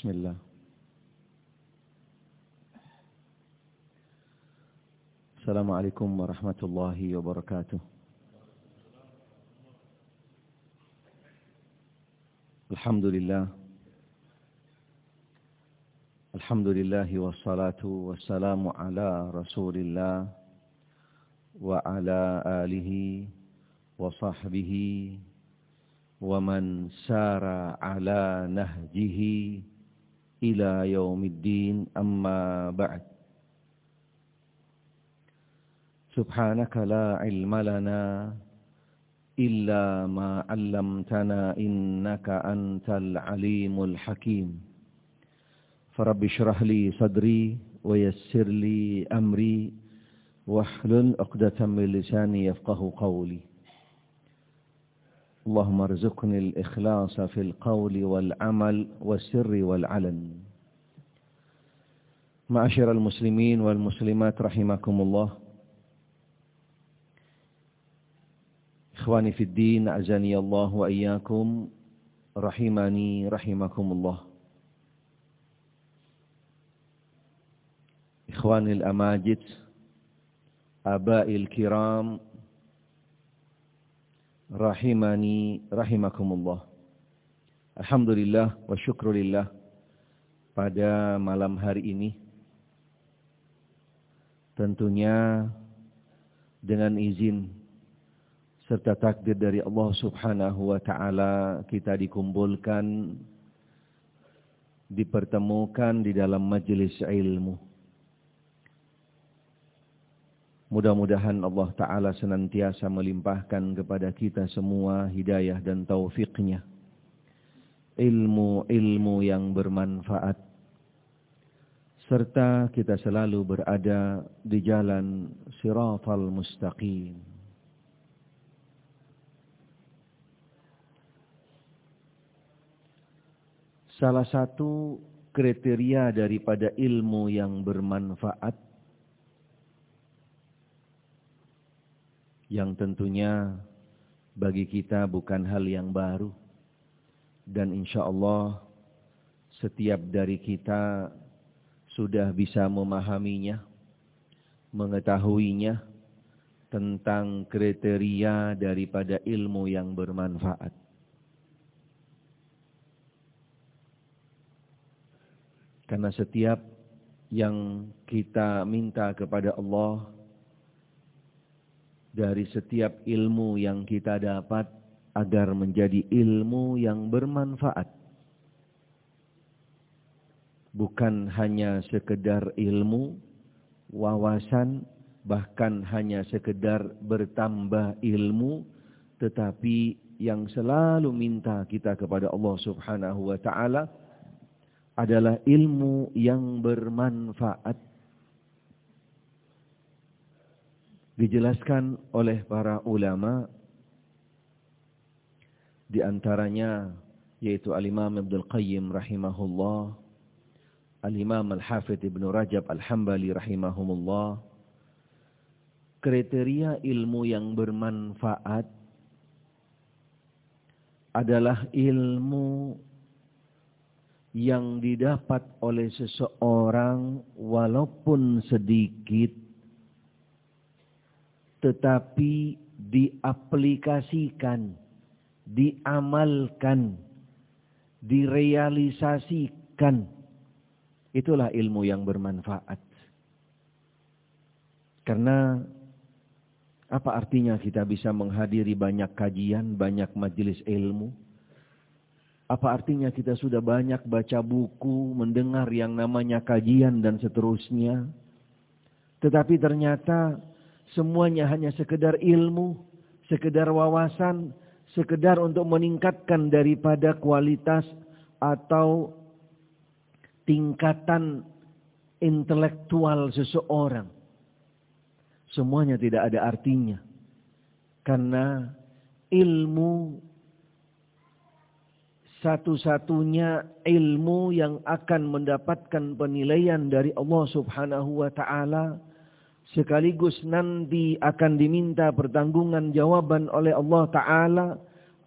بسم الله. السلام عليكم ورحمة الله وبركاته. الحمد لله. الحمد لله والصلاة والسلام على رسول الله وعلى آله وصحبه ومن سار على نهجه إلى يوم الدين أما بعد. سبحانك لا علم لنا إلا ما علمتنا إنك أنت العليم الحكيم. فرب اشرح لي صدري ويسر لي أمري واحلل عقدة من لساني يفقه قولي. اللهم ارزقني الإخلاص في القول والعمل والسر والعلن. معاشر المسلمين والمسلمات رحمكم الله. إخواني في الدين أعزني الله وإياكم. رحمني رحمكم الله. إخواني الأماجد آبائي الكرام rahimani rahimakumullah. Alhamdulillah wa syukrulillah pada malam hari ini tentunya dengan izin serta takdir dari Allah Subhanahu wa taala kita dikumpulkan dipertemukan di dalam majelis ilmu Mudah-mudahan Allah Ta'ala senantiasa melimpahkan kepada kita semua hidayah dan taufiknya. Ilmu-ilmu yang bermanfaat. Serta kita selalu berada di jalan siratal mustaqim. Salah satu kriteria daripada ilmu yang bermanfaat yang tentunya bagi kita bukan hal yang baru. Dan insya Allah setiap dari kita sudah bisa memahaminya, mengetahuinya tentang kriteria daripada ilmu yang bermanfaat. Karena setiap yang kita minta kepada Allah dari setiap ilmu yang kita dapat agar menjadi ilmu yang bermanfaat. Bukan hanya sekedar ilmu, wawasan, bahkan hanya sekedar bertambah ilmu, tetapi yang selalu minta kita kepada Allah subhanahu wa ta'ala adalah ilmu yang bermanfaat dijelaskan oleh para ulama di antaranya yaitu Al-Imam Ibnu Qayyim rahimahullah, Al-Imam Al-Hafidz Ibnu Rajab Al-Hambali rahimahumullah. Kriteria ilmu yang bermanfaat adalah ilmu yang didapat oleh seseorang walaupun sedikit tetapi diaplikasikan, diamalkan, direalisasikan. Itulah ilmu yang bermanfaat. Karena apa artinya kita bisa menghadiri banyak kajian, banyak majelis ilmu? Apa artinya kita sudah banyak baca buku, mendengar yang namanya kajian dan seterusnya? Tetapi ternyata Semuanya hanya sekedar ilmu, sekedar wawasan, sekedar untuk meningkatkan daripada kualitas atau tingkatan intelektual seseorang. Semuanya tidak ada artinya. Karena ilmu satu-satunya ilmu yang akan mendapatkan penilaian dari Allah Subhanahu wa taala sekaligus nanti akan diminta pertanggungan jawaban oleh Allah Ta'ala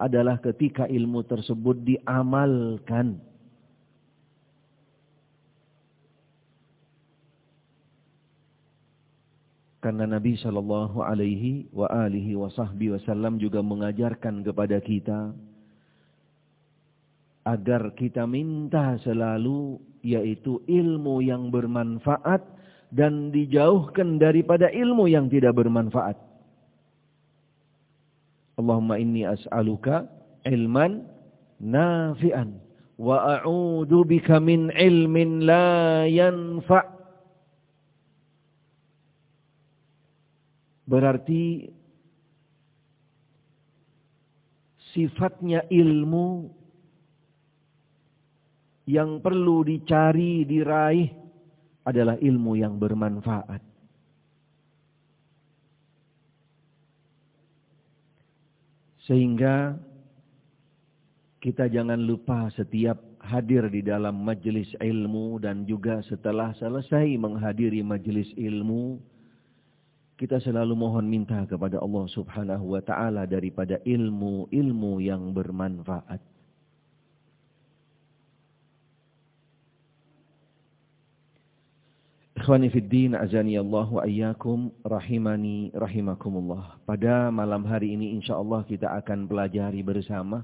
adalah ketika ilmu tersebut diamalkan. Karena Nabi Shallallahu Alaihi wa alihi wa wasallam juga mengajarkan kepada kita agar kita minta selalu yaitu ilmu yang bermanfaat dan dijauhkan daripada ilmu yang tidak bermanfaat. Allahumma inni as'aluka ilman nafi'an wa a'udzu bika min ilmin la yanfa' Berarti sifatnya ilmu yang perlu dicari, diraih adalah ilmu yang bermanfaat. Sehingga kita jangan lupa setiap hadir di dalam majelis ilmu dan juga setelah selesai menghadiri majelis ilmu, kita selalu mohon minta kepada Allah subhanahu wa ta'ala daripada ilmu-ilmu yang bermanfaat. Ikhwani fiddin azani Allah wa ayyakum rahimani rahimakumullah. Pada malam hari ini insyaallah kita akan pelajari bersama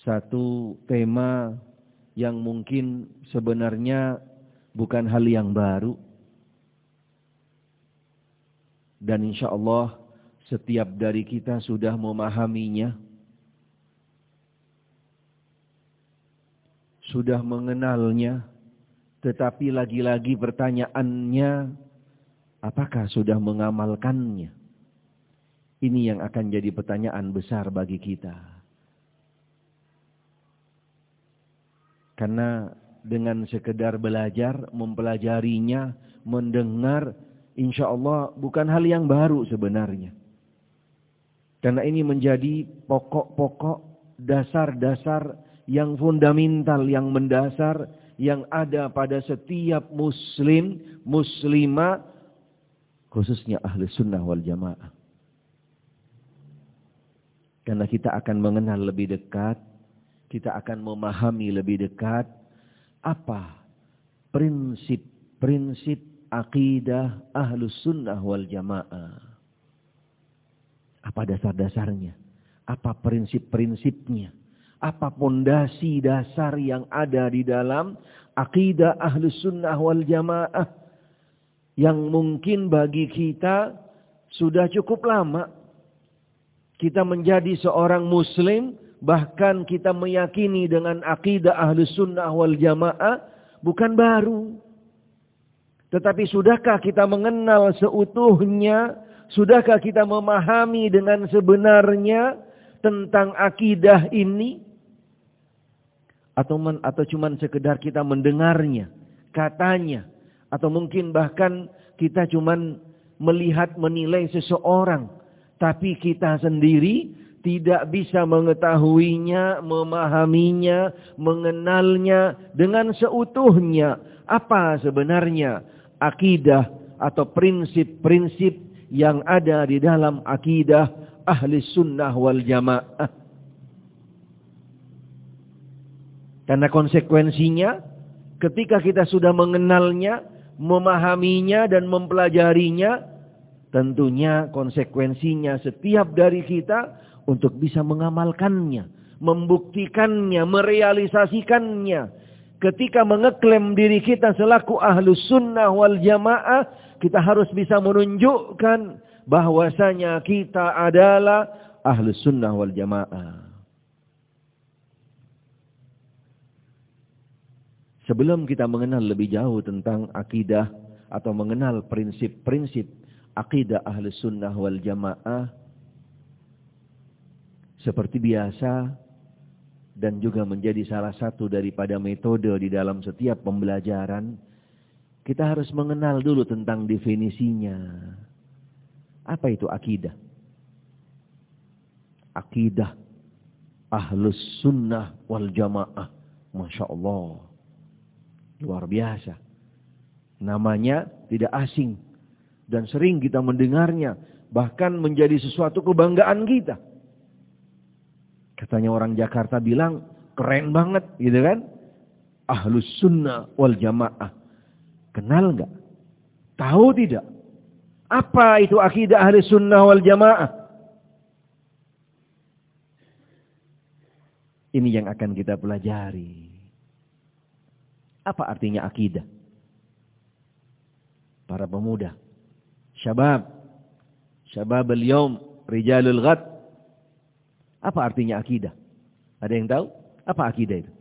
satu tema yang mungkin sebenarnya bukan hal yang baru dan insya Allah setiap dari kita sudah memahaminya. Sudah mengenalnya. Tetapi lagi-lagi pertanyaannya. Apakah sudah mengamalkannya? Ini yang akan jadi pertanyaan besar bagi kita. Karena dengan sekedar belajar, mempelajarinya, mendengar, insya Allah bukan hal yang baru sebenarnya. Karena ini menjadi pokok-pokok dasar-dasar yang fundamental, yang mendasar, yang ada pada setiap muslim, muslimah, khususnya ahli sunnah wal jamaah. Karena kita akan mengenal lebih dekat, kita akan memahami lebih dekat apa prinsip-prinsip akidah ahlus sunnah wal jamaah. Apa dasar-dasarnya? Apa prinsip-prinsipnya? Apa pondasi dasar yang ada di dalam akidah ahlus sunnah wal jamaah? Yang mungkin bagi kita sudah cukup lama. Kita menjadi seorang muslim, bahkan kita meyakini dengan akidah ahlus sunnah wal jamaah, bukan baru. Tetapi sudahkah kita mengenal seutuhnya? Sudahkah kita memahami dengan sebenarnya tentang akidah ini? Atau men, atau cuman sekedar kita mendengarnya, katanya, atau mungkin bahkan kita cuman melihat menilai seseorang, tapi kita sendiri tidak bisa mengetahuinya, memahaminya, mengenalnya dengan seutuhnya. Apa sebenarnya akidah atau prinsip-prinsip yang ada di dalam akidah ahli sunnah wal jamaah. Karena konsekuensinya ketika kita sudah mengenalnya, memahaminya dan mempelajarinya, tentunya konsekuensinya setiap dari kita untuk bisa mengamalkannya, membuktikannya, merealisasikannya Ketika mengeklaim diri kita selaku ahlus sunnah wal jamaah, kita harus bisa menunjukkan bahwasanya kita adalah ahlus sunnah wal jamaah. Sebelum kita mengenal lebih jauh tentang akidah atau mengenal prinsip-prinsip akidah ahlus sunnah wal jamaah, seperti biasa dan juga menjadi salah satu daripada metode di dalam setiap pembelajaran, kita harus mengenal dulu tentang definisinya. Apa itu akidah? Akidah ahlus sunnah wal jamaah. Masya Allah. Luar biasa. Namanya tidak asing. Dan sering kita mendengarnya. Bahkan menjadi sesuatu kebanggaan kita. Katanya orang Jakarta bilang, keren banget gitu kan. Ahlus sunnah wal jamaah. Kenal nggak? Tahu tidak? Apa itu akidah ahli sunnah wal jamaah? Ini yang akan kita pelajari. Apa artinya akidah? Para pemuda. Syabab. Syabab al-yawm. Rijalul ghad. Apa artinya akidah? Ada yang tahu? Apa akidah itu?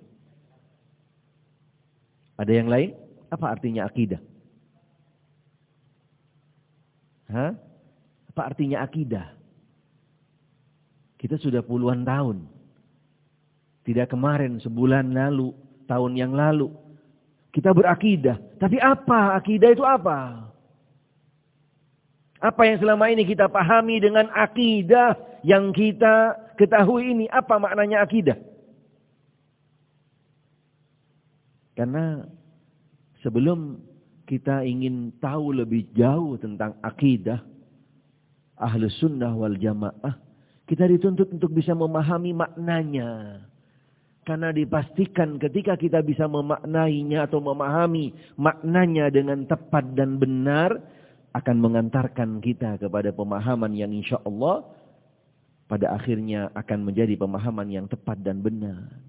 Ada yang lain? Apa artinya akidah? Hah? Apa artinya akidah? Kita sudah puluhan tahun. Tidak kemarin, sebulan lalu, tahun yang lalu. Kita berakidah. Tapi apa? Akidah itu apa? Apa yang selama ini kita pahami dengan akidah yang kita ketahui ini? Apa maknanya akidah? Karena sebelum kita ingin tahu lebih jauh tentang akidah ahlus sunnah wal jamaah, kita dituntut untuk bisa memahami maknanya. Karena dipastikan ketika kita bisa memaknainya atau memahami maknanya dengan tepat dan benar, akan mengantarkan kita kepada pemahaman yang insya Allah pada akhirnya akan menjadi pemahaman yang tepat dan benar.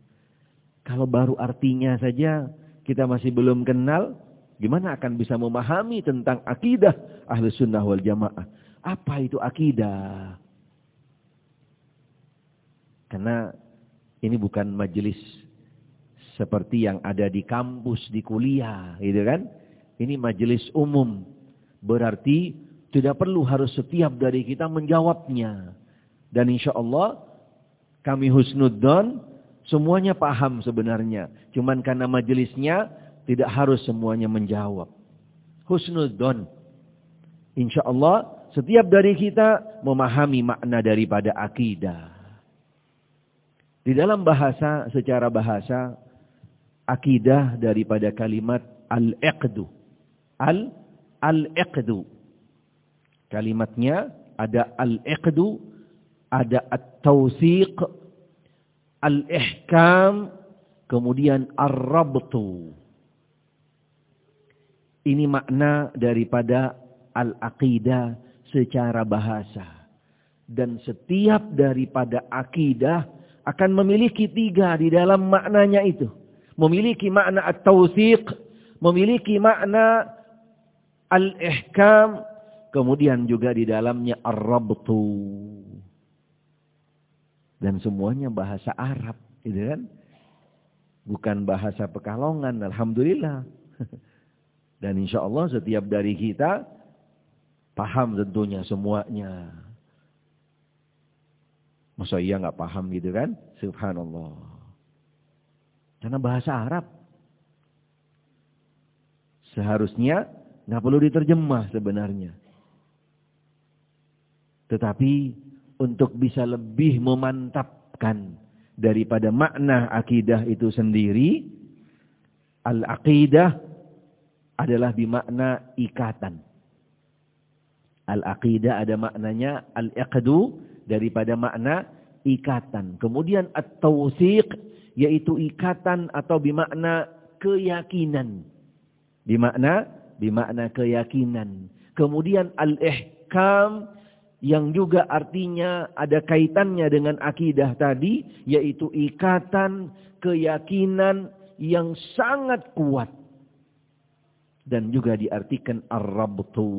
Kalau baru artinya saja kita masih belum kenal, gimana akan bisa memahami tentang akidah ahli sunnah wal jamaah. Apa itu akidah? Karena ini bukan majelis seperti yang ada di kampus, di kuliah, gitu kan? Ini majelis umum. Berarti tidak perlu harus setiap dari kita menjawabnya. Dan insya Allah kami husnuddon Semuanya paham sebenarnya. Cuman karena majelisnya tidak harus semuanya menjawab. Husnudon. Insya Allah setiap dari kita memahami makna daripada akidah. Di dalam bahasa, secara bahasa, akidah daripada kalimat al-iqdu. Al, al-iqdu. Kalimatnya ada al-iqdu, ada at-tawsiq, al-ihkam, kemudian ar-rabtu. Ini makna daripada al-aqidah secara bahasa. Dan setiap daripada akidah akan memiliki tiga di dalam maknanya itu. Memiliki makna at-tawsiq, memiliki makna al-ihkam, kemudian juga di dalamnya ar-rabtu. Dan semuanya bahasa Arab, gitu kan? Bukan bahasa Pekalongan, Alhamdulillah. Dan insya Allah setiap dari kita paham tentunya semuanya. Masa iya nggak paham gitu kan? Subhanallah. Karena bahasa Arab. Seharusnya nggak perlu diterjemah sebenarnya. Tetapi untuk bisa lebih memantapkan daripada makna akidah itu sendiri, al-aqidah adalah bimakna ikatan. Al-aqidah ada maknanya al-iqdu daripada makna ikatan. Kemudian at-tawsiq yaitu ikatan atau bimakna keyakinan. Bimakna bimakna keyakinan. Kemudian al-ihkam yang juga artinya ada kaitannya dengan akidah tadi, yaitu ikatan keyakinan yang sangat kuat. Dan juga diartikan ar-rabtu.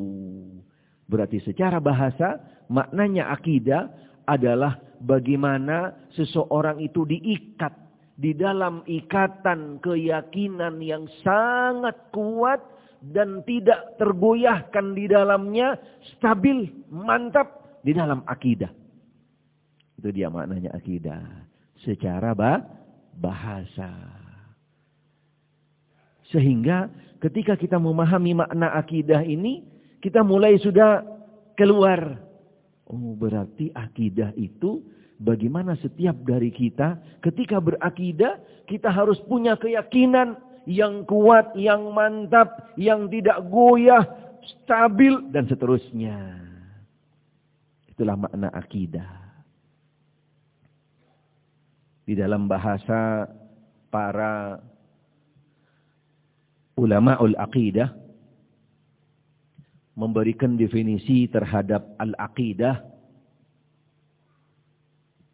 Berarti secara bahasa, maknanya akidah adalah bagaimana seseorang itu diikat di dalam ikatan keyakinan yang sangat kuat dan tidak tergoyahkan di dalamnya, stabil, mantap di dalam akidah. Itu dia maknanya akidah. Secara bah bahasa. Sehingga ketika kita memahami makna akidah ini, kita mulai sudah keluar. Oh berarti akidah itu bagaimana setiap dari kita ketika berakidah, kita harus punya keyakinan yang kuat, yang mantap, yang tidak goyah, stabil, dan seterusnya. Itulah makna akidah. Di dalam bahasa para ulama ul aqidah, memberikan definisi terhadap al-aqidah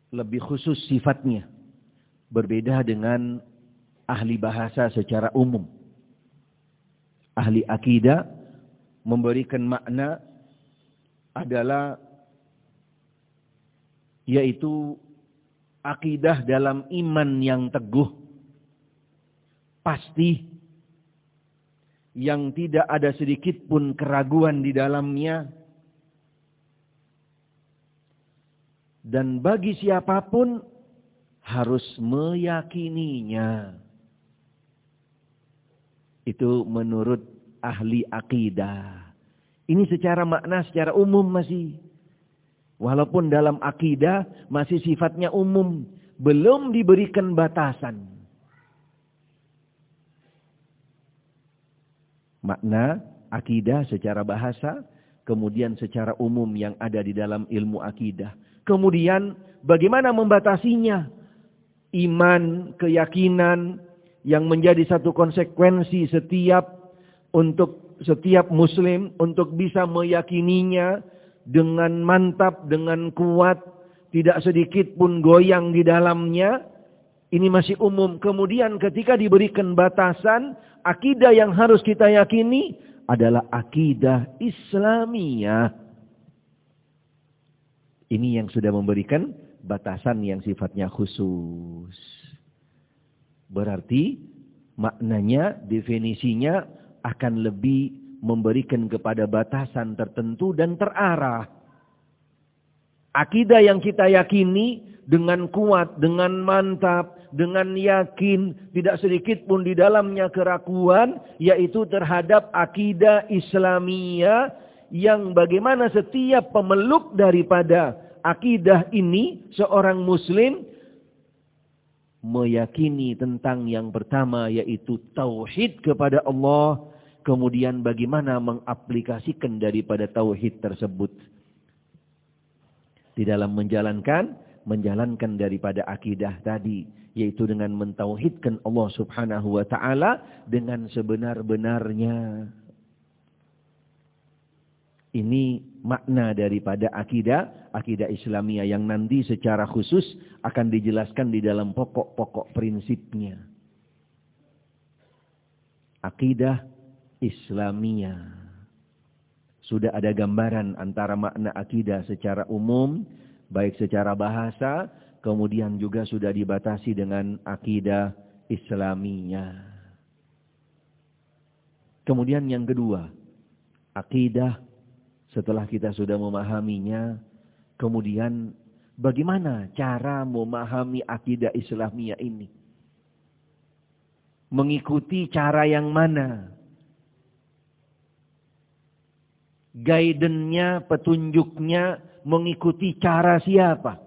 lebih khusus sifatnya. Berbeda dengan ahli bahasa secara umum. Ahli akidah memberikan makna adalah yaitu akidah dalam iman yang teguh, pasti, yang tidak ada sedikit pun keraguan di dalamnya, dan bagi siapa pun harus meyakininya. Itu menurut ahli akidah. Ini secara makna, secara umum masih. Walaupun dalam akidah masih sifatnya umum. Belum diberikan batasan. Makna akidah secara bahasa. Kemudian secara umum yang ada di dalam ilmu akidah. Kemudian bagaimana membatasinya? Iman, keyakinan, yang menjadi satu konsekuensi setiap untuk setiap muslim untuk bisa meyakininya dengan mantap, dengan kuat, tidak sedikit pun goyang di dalamnya. Ini masih umum. Kemudian ketika diberikan batasan, akidah yang harus kita yakini adalah akidah Islamiyah. Ini yang sudah memberikan batasan yang sifatnya khusus. Berarti maknanya, definisinya akan lebih memberikan kepada batasan tertentu dan terarah. Akidah yang kita yakini dengan kuat, dengan mantap, dengan yakin, tidak sedikit pun di dalamnya keraguan, yaitu terhadap akidah Islamiyah yang bagaimana setiap pemeluk daripada akidah ini, seorang muslim, meyakini tentang yang pertama yaitu tauhid kepada Allah, kemudian bagaimana mengaplikasikan daripada tauhid tersebut. Di dalam menjalankan menjalankan daripada akidah tadi yaitu dengan mentauhidkan Allah Subhanahu wa taala dengan sebenar-benarnya. Ini makna daripada akidah, akidah Islamiyah yang nanti secara khusus akan dijelaskan di dalam pokok-pokok prinsipnya. Akidah Islamiyah. Sudah ada gambaran antara makna akidah secara umum, baik secara bahasa, kemudian juga sudah dibatasi dengan akidah Islamiyah. Kemudian yang kedua, akidah setelah kita sudah memahaminya, kemudian bagaimana cara memahami akidah Islamiyah ini? Mengikuti cara yang mana? Guidance-nya, petunjuknya mengikuti cara siapa?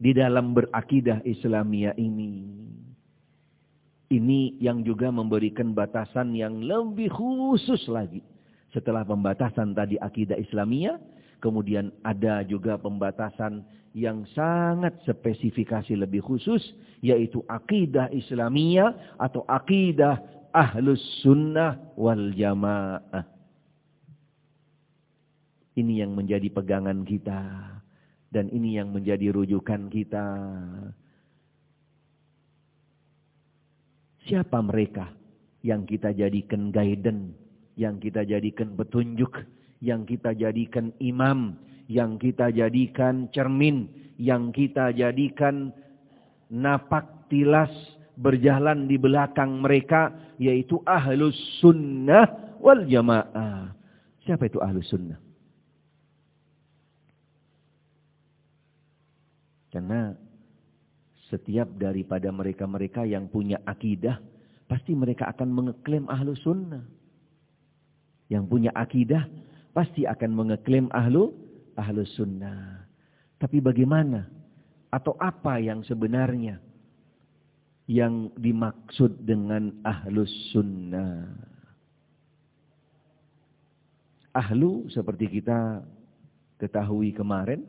Di dalam berakidah Islamiyah ini. Ini yang juga memberikan batasan yang lebih khusus lagi setelah pembatasan tadi akidah Islamiyah, kemudian ada juga pembatasan yang sangat spesifikasi lebih khusus, yaitu akidah Islamiyah atau akidah Ahlus Sunnah wal Jamaah. Ini yang menjadi pegangan kita. Dan ini yang menjadi rujukan kita. Siapa mereka yang kita jadikan guidance yang kita jadikan petunjuk, yang kita jadikan imam, yang kita jadikan cermin, yang kita jadikan napak tilas berjalan di belakang mereka, yaitu ahlus sunnah wal jamaah. Siapa itu ahlus sunnah? Karena setiap daripada mereka-mereka yang punya akidah, pasti mereka akan mengeklaim ahlus sunnah yang punya akidah pasti akan mengeklaim ahlu ahlu sunnah. Tapi bagaimana atau apa yang sebenarnya yang dimaksud dengan ahlu sunnah? Ahlu seperti kita ketahui kemarin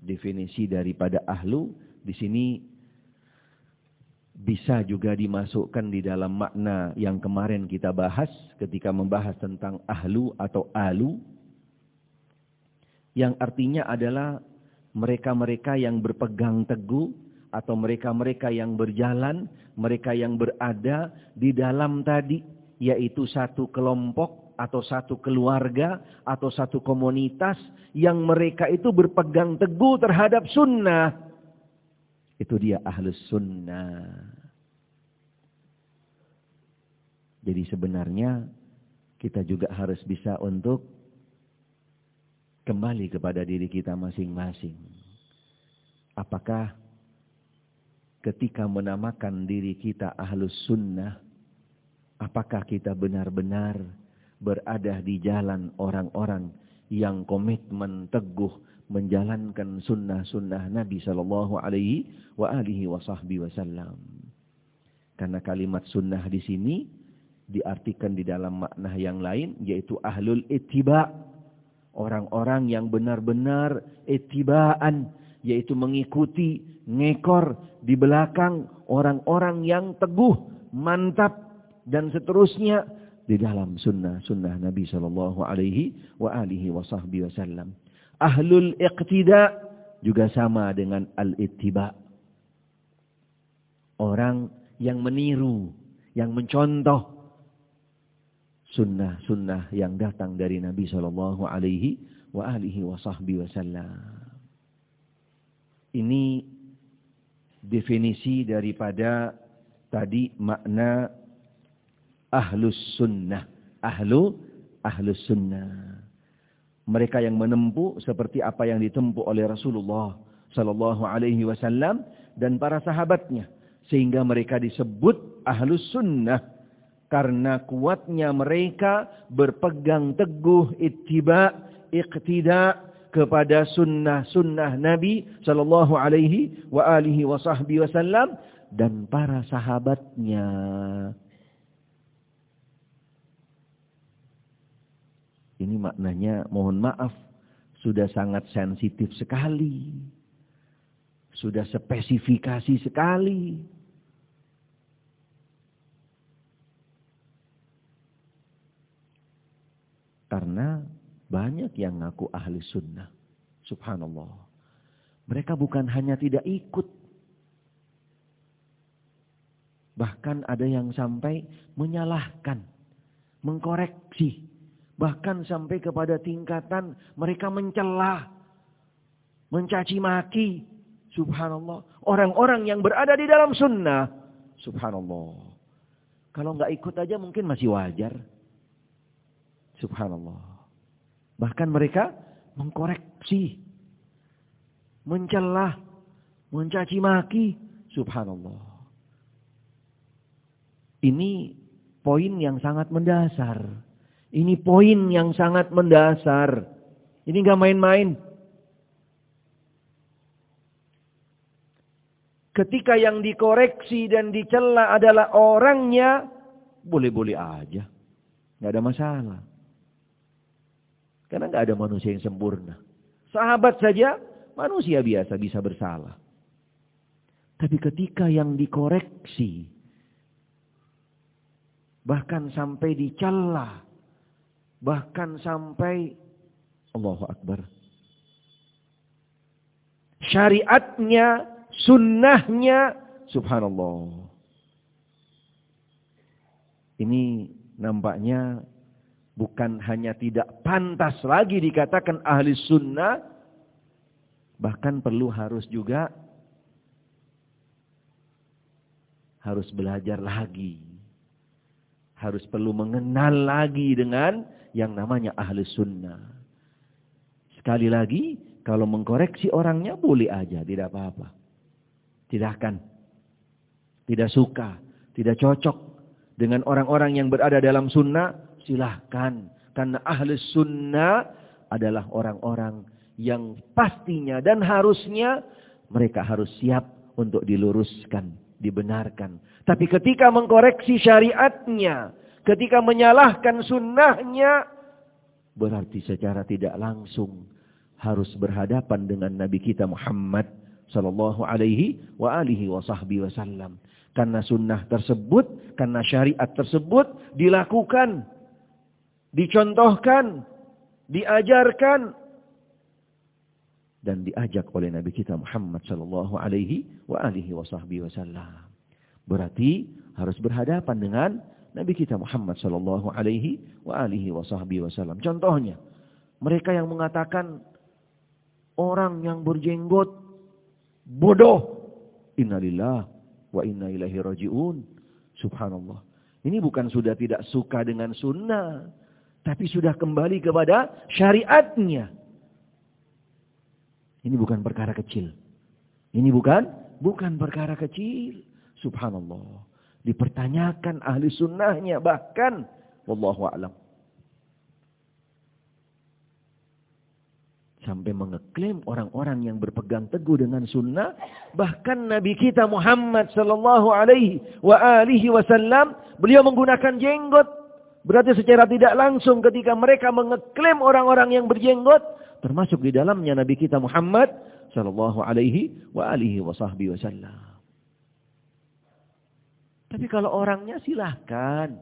definisi daripada ahlu di sini bisa juga dimasukkan di dalam makna yang kemarin kita bahas ketika membahas tentang ahlu atau alu. Yang artinya adalah mereka-mereka yang berpegang teguh atau mereka-mereka yang berjalan, mereka yang berada di dalam tadi, yaitu satu kelompok atau satu keluarga atau satu komunitas yang mereka itu berpegang teguh terhadap sunnah itu dia ahlus sunnah. Jadi sebenarnya kita juga harus bisa untuk kembali kepada diri kita masing-masing. Apakah ketika menamakan diri kita ahlus sunnah, apakah kita benar-benar berada di jalan orang-orang yang komitmen teguh menjalankan sunnah-sunnah Nabi Shallallahu Alaihi wa alihi Wasallam. Karena kalimat sunnah di sini diartikan di dalam makna yang lain yaitu ahlul ittiba orang-orang yang benar-benar ittibaan yaitu mengikuti ngekor di belakang orang-orang yang teguh mantap dan seterusnya di dalam sunnah-sunnah Nabi Shallallahu Alaihi wa alihi Wasallam. Ahlul iqtida juga sama dengan al-ittiba. Orang yang meniru, yang mencontoh sunnah-sunnah yang datang dari Nabi Shallallahu Alaihi wa alihi wasallam. Ini definisi daripada tadi makna ahlus sunnah. Ahlu ahlus sunnah mereka yang menempuh seperti apa yang ditempuh oleh Rasulullah sallallahu alaihi wasallam dan para sahabatnya sehingga mereka disebut ahlus sunnah karena kuatnya mereka berpegang teguh ittiba iqtida kepada sunnah-sunnah Nabi sallallahu alaihi wasallam dan para sahabatnya Ini maknanya mohon maaf sudah sangat sensitif sekali. Sudah spesifikasi sekali. Karena banyak yang ngaku ahli sunnah. Subhanallah. Mereka bukan hanya tidak ikut. Bahkan ada yang sampai menyalahkan. Mengkoreksi Bahkan sampai kepada tingkatan mereka mencela, mencaci maki. Subhanallah. Orang-orang yang berada di dalam sunnah. Subhanallah. Kalau nggak ikut aja mungkin masih wajar. Subhanallah. Bahkan mereka mengkoreksi. Mencela. Mencaci maki. Subhanallah. Ini poin yang sangat mendasar. Ini poin yang sangat mendasar. Ini nggak main-main. Ketika yang dikoreksi dan dicela adalah orangnya, boleh-boleh aja. Nggak ada masalah. Karena nggak ada manusia yang sempurna. Sahabat saja manusia biasa bisa bersalah. Tapi ketika yang dikoreksi, bahkan sampai dicela, Bahkan sampai Allahu Akbar. Syariatnya, sunnahnya, subhanallah. Ini nampaknya bukan hanya tidak pantas lagi dikatakan ahli sunnah, bahkan perlu harus juga harus belajar lagi. Harus perlu mengenal lagi dengan yang namanya ahli sunnah. Sekali lagi, kalau mengkoreksi orangnya boleh aja, tidak apa-apa. Tidak akan. Tidak suka, tidak cocok dengan orang-orang yang berada dalam sunnah, silahkan. Karena ahli sunnah adalah orang-orang yang pastinya dan harusnya mereka harus siap untuk diluruskan, dibenarkan. Tapi ketika mengkoreksi syariatnya, ketika menyalahkan sunnahnya, berarti secara tidak langsung harus berhadapan dengan Nabi kita Muhammad sallallahu alaihi wa alihi wa sahbihi wasallam. Karena sunnah tersebut, karena syariat tersebut dilakukan, dicontohkan, diajarkan, dan diajak oleh Nabi kita Muhammad sallallahu alaihi wa alihi wasallam. Berarti harus berhadapan dengan Nabi kita Muhammad sallallahu alaihi wa alihi wasallam. Contohnya, mereka yang mengatakan orang yang berjenggot bodoh. Innalillah wa inna ilaihi rajiun. Subhanallah. Ini bukan sudah tidak suka dengan sunnah. Tapi sudah kembali kepada syariatnya. Ini bukan perkara kecil. Ini bukan bukan perkara kecil. Subhanallah. Dipertanyakan ahli sunnahnya bahkan. Wallahu a'lam. Sampai mengeklaim orang-orang yang berpegang teguh dengan sunnah. Bahkan Nabi kita Muhammad sallallahu alaihi wa alihi wasallam. Beliau menggunakan jenggot. Berarti secara tidak langsung ketika mereka mengeklaim orang-orang yang berjenggot. Termasuk di dalamnya Nabi kita Muhammad sallallahu alaihi wa alihi wasallam. Tapi kalau orangnya silahkan.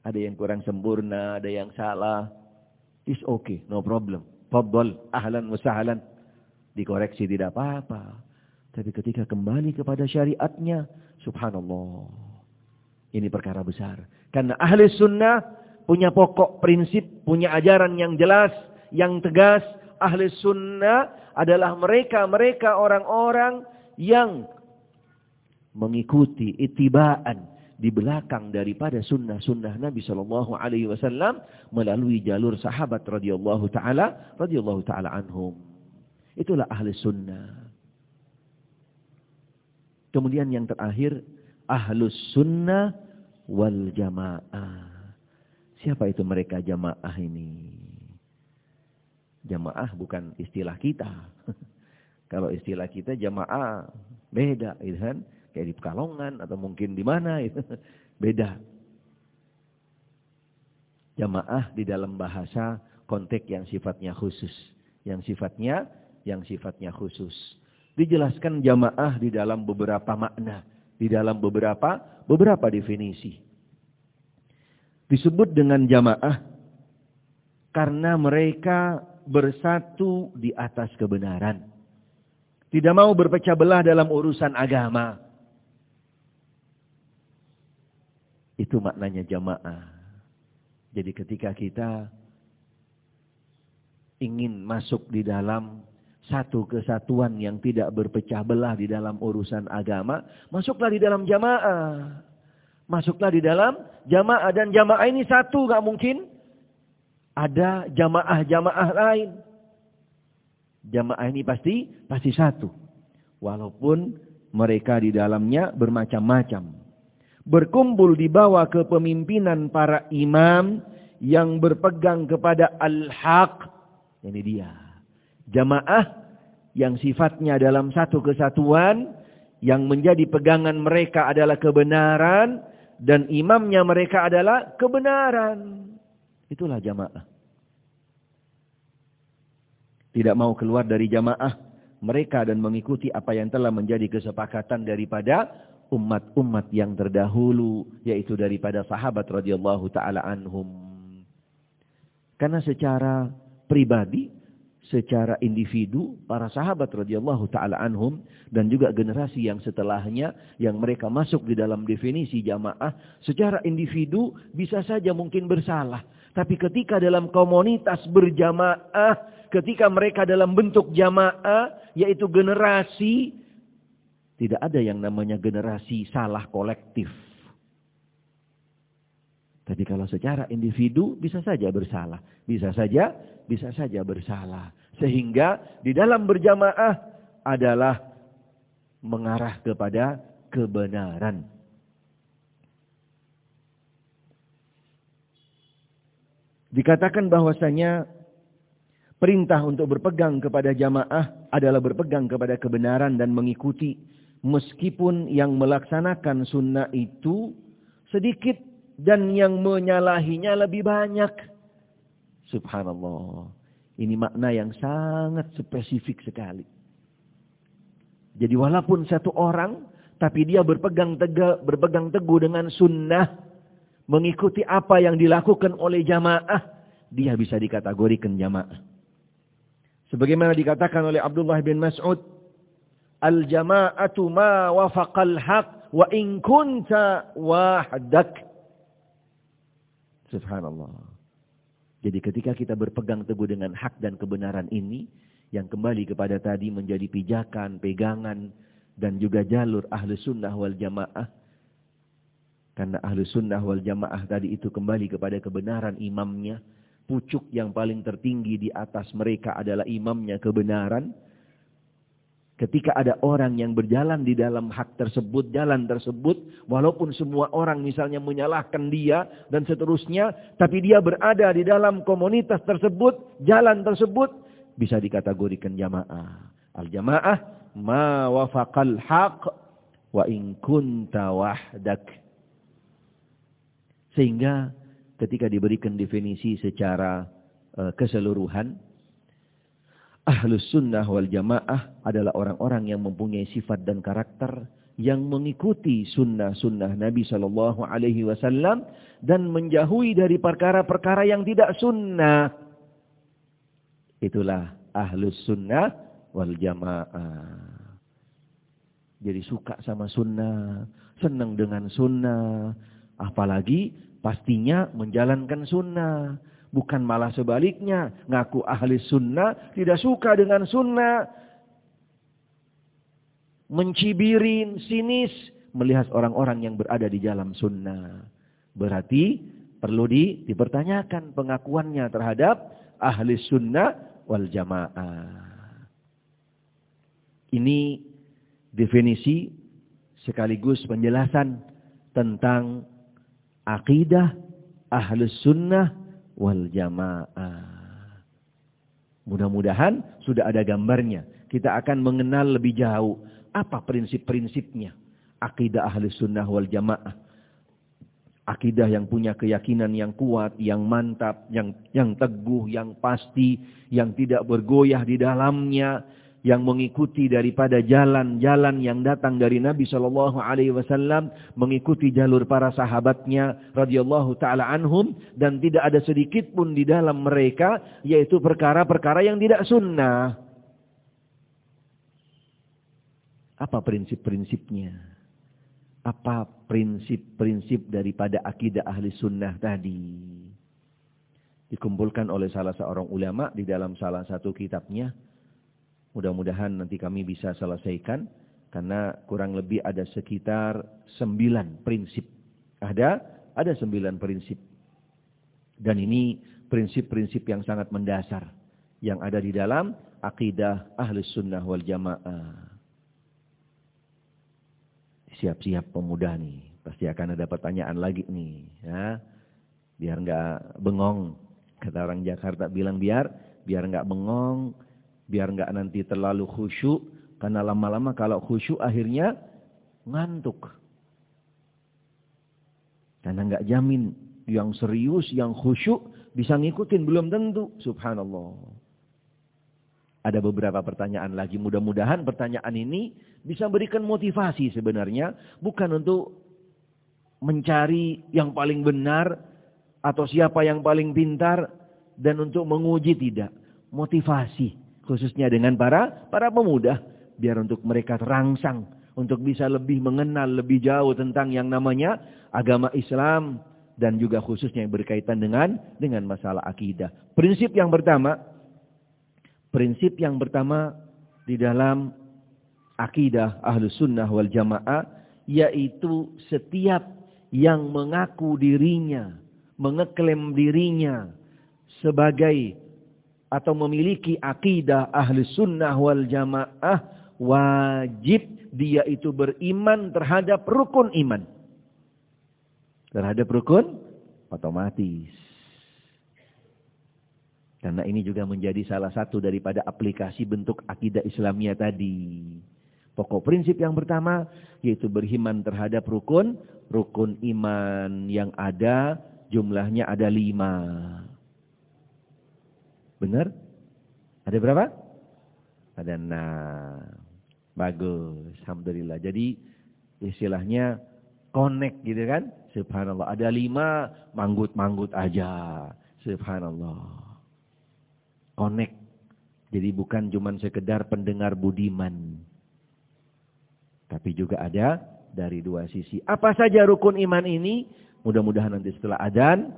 Ada yang kurang sempurna, ada yang salah. It's okay, no problem. Faddal, ahlan wa sahlan. Dikoreksi tidak apa-apa. Tapi ketika kembali kepada syariatnya, subhanallah. Ini perkara besar. Karena ahli sunnah punya pokok prinsip, punya ajaran yang jelas, yang tegas. Ahli sunnah adalah mereka-mereka orang-orang yang mengikuti itibaan di belakang daripada sunnah-sunnah Nabi Shallallahu Alaihi Wasallam melalui jalur sahabat radhiyallahu taala radhiyallahu taala anhum. Itulah ahli sunnah. Kemudian yang terakhir ahlus sunnah wal jamaah. Siapa itu mereka jamaah ini? Jamaah bukan istilah kita. Kalau istilah kita jamaah beda, gitu kan? Kayak di Pekalongan atau mungkin di mana itu beda. Jamaah di dalam bahasa konteks yang sifatnya khusus, yang sifatnya yang sifatnya khusus. Dijelaskan jamaah di dalam beberapa makna, di dalam beberapa beberapa definisi. Disebut dengan jamaah karena mereka bersatu di atas kebenaran. Tidak mau berpecah belah dalam urusan agama. Itu maknanya jamaah. Jadi ketika kita ingin masuk di dalam satu kesatuan yang tidak berpecah belah di dalam urusan agama, masuklah di dalam jamaah. Masuklah di dalam jamaah dan jamaah ini satu gak mungkin ada jamaah-jamaah lain. Jamaah ini pasti pasti satu. Walaupun mereka di dalamnya bermacam-macam berkumpul di bawah kepemimpinan para imam yang berpegang kepada al-haq. Ini dia. Jamaah yang sifatnya dalam satu kesatuan, yang menjadi pegangan mereka adalah kebenaran, dan imamnya mereka adalah kebenaran. Itulah jamaah. Tidak mau keluar dari jamaah mereka dan mengikuti apa yang telah menjadi kesepakatan daripada umat-umat yang terdahulu yaitu daripada sahabat radhiyallahu taala anhum. Karena secara pribadi, secara individu para sahabat radhiyallahu taala anhum dan juga generasi yang setelahnya yang mereka masuk di dalam definisi jamaah secara individu bisa saja mungkin bersalah. Tapi ketika dalam komunitas berjamaah, ketika mereka dalam bentuk jamaah, yaitu generasi tidak ada yang namanya generasi salah kolektif. Tapi kalau secara individu bisa saja bersalah. Bisa saja, bisa saja bersalah. Sehingga di dalam berjamaah adalah mengarah kepada kebenaran. Dikatakan bahwasanya perintah untuk berpegang kepada jamaah adalah berpegang kepada kebenaran dan mengikuti Meskipun yang melaksanakan sunnah itu sedikit dan yang menyalahinya lebih banyak. Subhanallah. Ini makna yang sangat spesifik sekali. Jadi walaupun satu orang tapi dia berpegang teguh, berpegang teguh dengan sunnah, mengikuti apa yang dilakukan oleh jamaah, dia bisa dikategorikan jamaah. Sebagaimana dikatakan oleh Abdullah bin Mas'ud, Al-jama'atu ma wafaqal haq wa in kunta wahdak. Subhanallah. Jadi ketika kita berpegang teguh dengan hak dan kebenaran ini, yang kembali kepada tadi menjadi pijakan, pegangan, dan juga jalur ahlu sunnah wal jamaah. Karena ahlu sunnah wal jamaah tadi itu kembali kepada kebenaran imamnya. Pucuk yang paling tertinggi di atas mereka adalah imamnya kebenaran. Ketika ada orang yang berjalan di dalam hak tersebut, jalan tersebut, walaupun semua orang misalnya menyalahkan dia dan seterusnya, tapi dia berada di dalam komunitas tersebut, jalan tersebut, bisa dikategorikan jamaah. Al-jamaah ma wafaqal haq wa in kunta wahdak. Sehingga ketika diberikan definisi secara uh, keseluruhan, Ahlus sunnah wal jamaah adalah orang-orang yang mempunyai sifat dan karakter yang mengikuti sunnah-sunnah Nabi Shallallahu Alaihi Wasallam dan menjauhi dari perkara-perkara yang tidak sunnah. Itulah ahlus sunnah wal jamaah. Jadi suka sama sunnah, senang dengan sunnah, apalagi pastinya menjalankan sunnah. Bukan malah sebaliknya. Ngaku ahli sunnah, tidak suka dengan sunnah. Mencibirin, sinis. Melihat orang-orang yang berada di dalam sunnah. Berarti perlu di, dipertanyakan pengakuannya terhadap ahli sunnah wal jamaah. Ini definisi sekaligus penjelasan tentang akidah ahlus sunnah wal jamaah. Mudah-mudahan sudah ada gambarnya. Kita akan mengenal lebih jauh apa prinsip-prinsipnya. Akidah ahli sunnah wal jamaah. Akidah yang punya keyakinan yang kuat, yang mantap, yang yang teguh, yang pasti, yang tidak bergoyah di dalamnya, yang mengikuti daripada jalan-jalan yang datang dari Nabi Shallallahu Alaihi Wasallam, mengikuti jalur para sahabatnya radhiyallahu taala anhum dan tidak ada sedikit pun di dalam mereka yaitu perkara-perkara yang tidak sunnah. Apa prinsip-prinsipnya? Apa prinsip-prinsip daripada akidah ahli sunnah tadi? Dikumpulkan oleh salah seorang ulama di dalam salah satu kitabnya Mudah-mudahan nanti kami bisa selesaikan. Karena kurang lebih ada sekitar sembilan prinsip. Ada? Ada sembilan prinsip. Dan ini prinsip-prinsip yang sangat mendasar. Yang ada di dalam akidah ahli sunnah wal jamaah. Siap-siap pemuda nih. Pasti akan ada pertanyaan lagi nih. Ya. Biar nggak bengong. Kata orang Jakarta bilang biar biar nggak bengong Biar nggak nanti terlalu khusyuk. Karena lama-lama kalau khusyuk akhirnya ngantuk. Karena nggak jamin yang serius, yang khusyuk bisa ngikutin belum tentu. Subhanallah. Ada beberapa pertanyaan lagi. Mudah-mudahan pertanyaan ini bisa berikan motivasi sebenarnya. Bukan untuk mencari yang paling benar atau siapa yang paling pintar dan untuk menguji tidak. Motivasi khususnya dengan para para pemuda biar untuk mereka terangsang untuk bisa lebih mengenal lebih jauh tentang yang namanya agama Islam dan juga khususnya yang berkaitan dengan dengan masalah akidah. Prinsip yang pertama prinsip yang pertama di dalam akidah Ahlus Sunnah wal Jamaah yaitu setiap yang mengaku dirinya, mengeklaim dirinya sebagai atau memiliki akidah ahli sunnah wal jamaah wajib dia itu beriman terhadap rukun iman. Terhadap rukun otomatis. Karena ini juga menjadi salah satu daripada aplikasi bentuk akidah Islamia tadi. Pokok prinsip yang pertama yaitu beriman terhadap rukun, rukun iman yang ada jumlahnya ada lima. Benar? Ada berapa? Ada enam. Bagus. Alhamdulillah. Jadi istilahnya connect gitu kan. Subhanallah. Ada lima, manggut-manggut aja. Subhanallah. Connect. Jadi bukan cuma sekedar pendengar budiman. Tapi juga ada dari dua sisi. Apa saja rukun iman ini? Mudah-mudahan nanti setelah adan,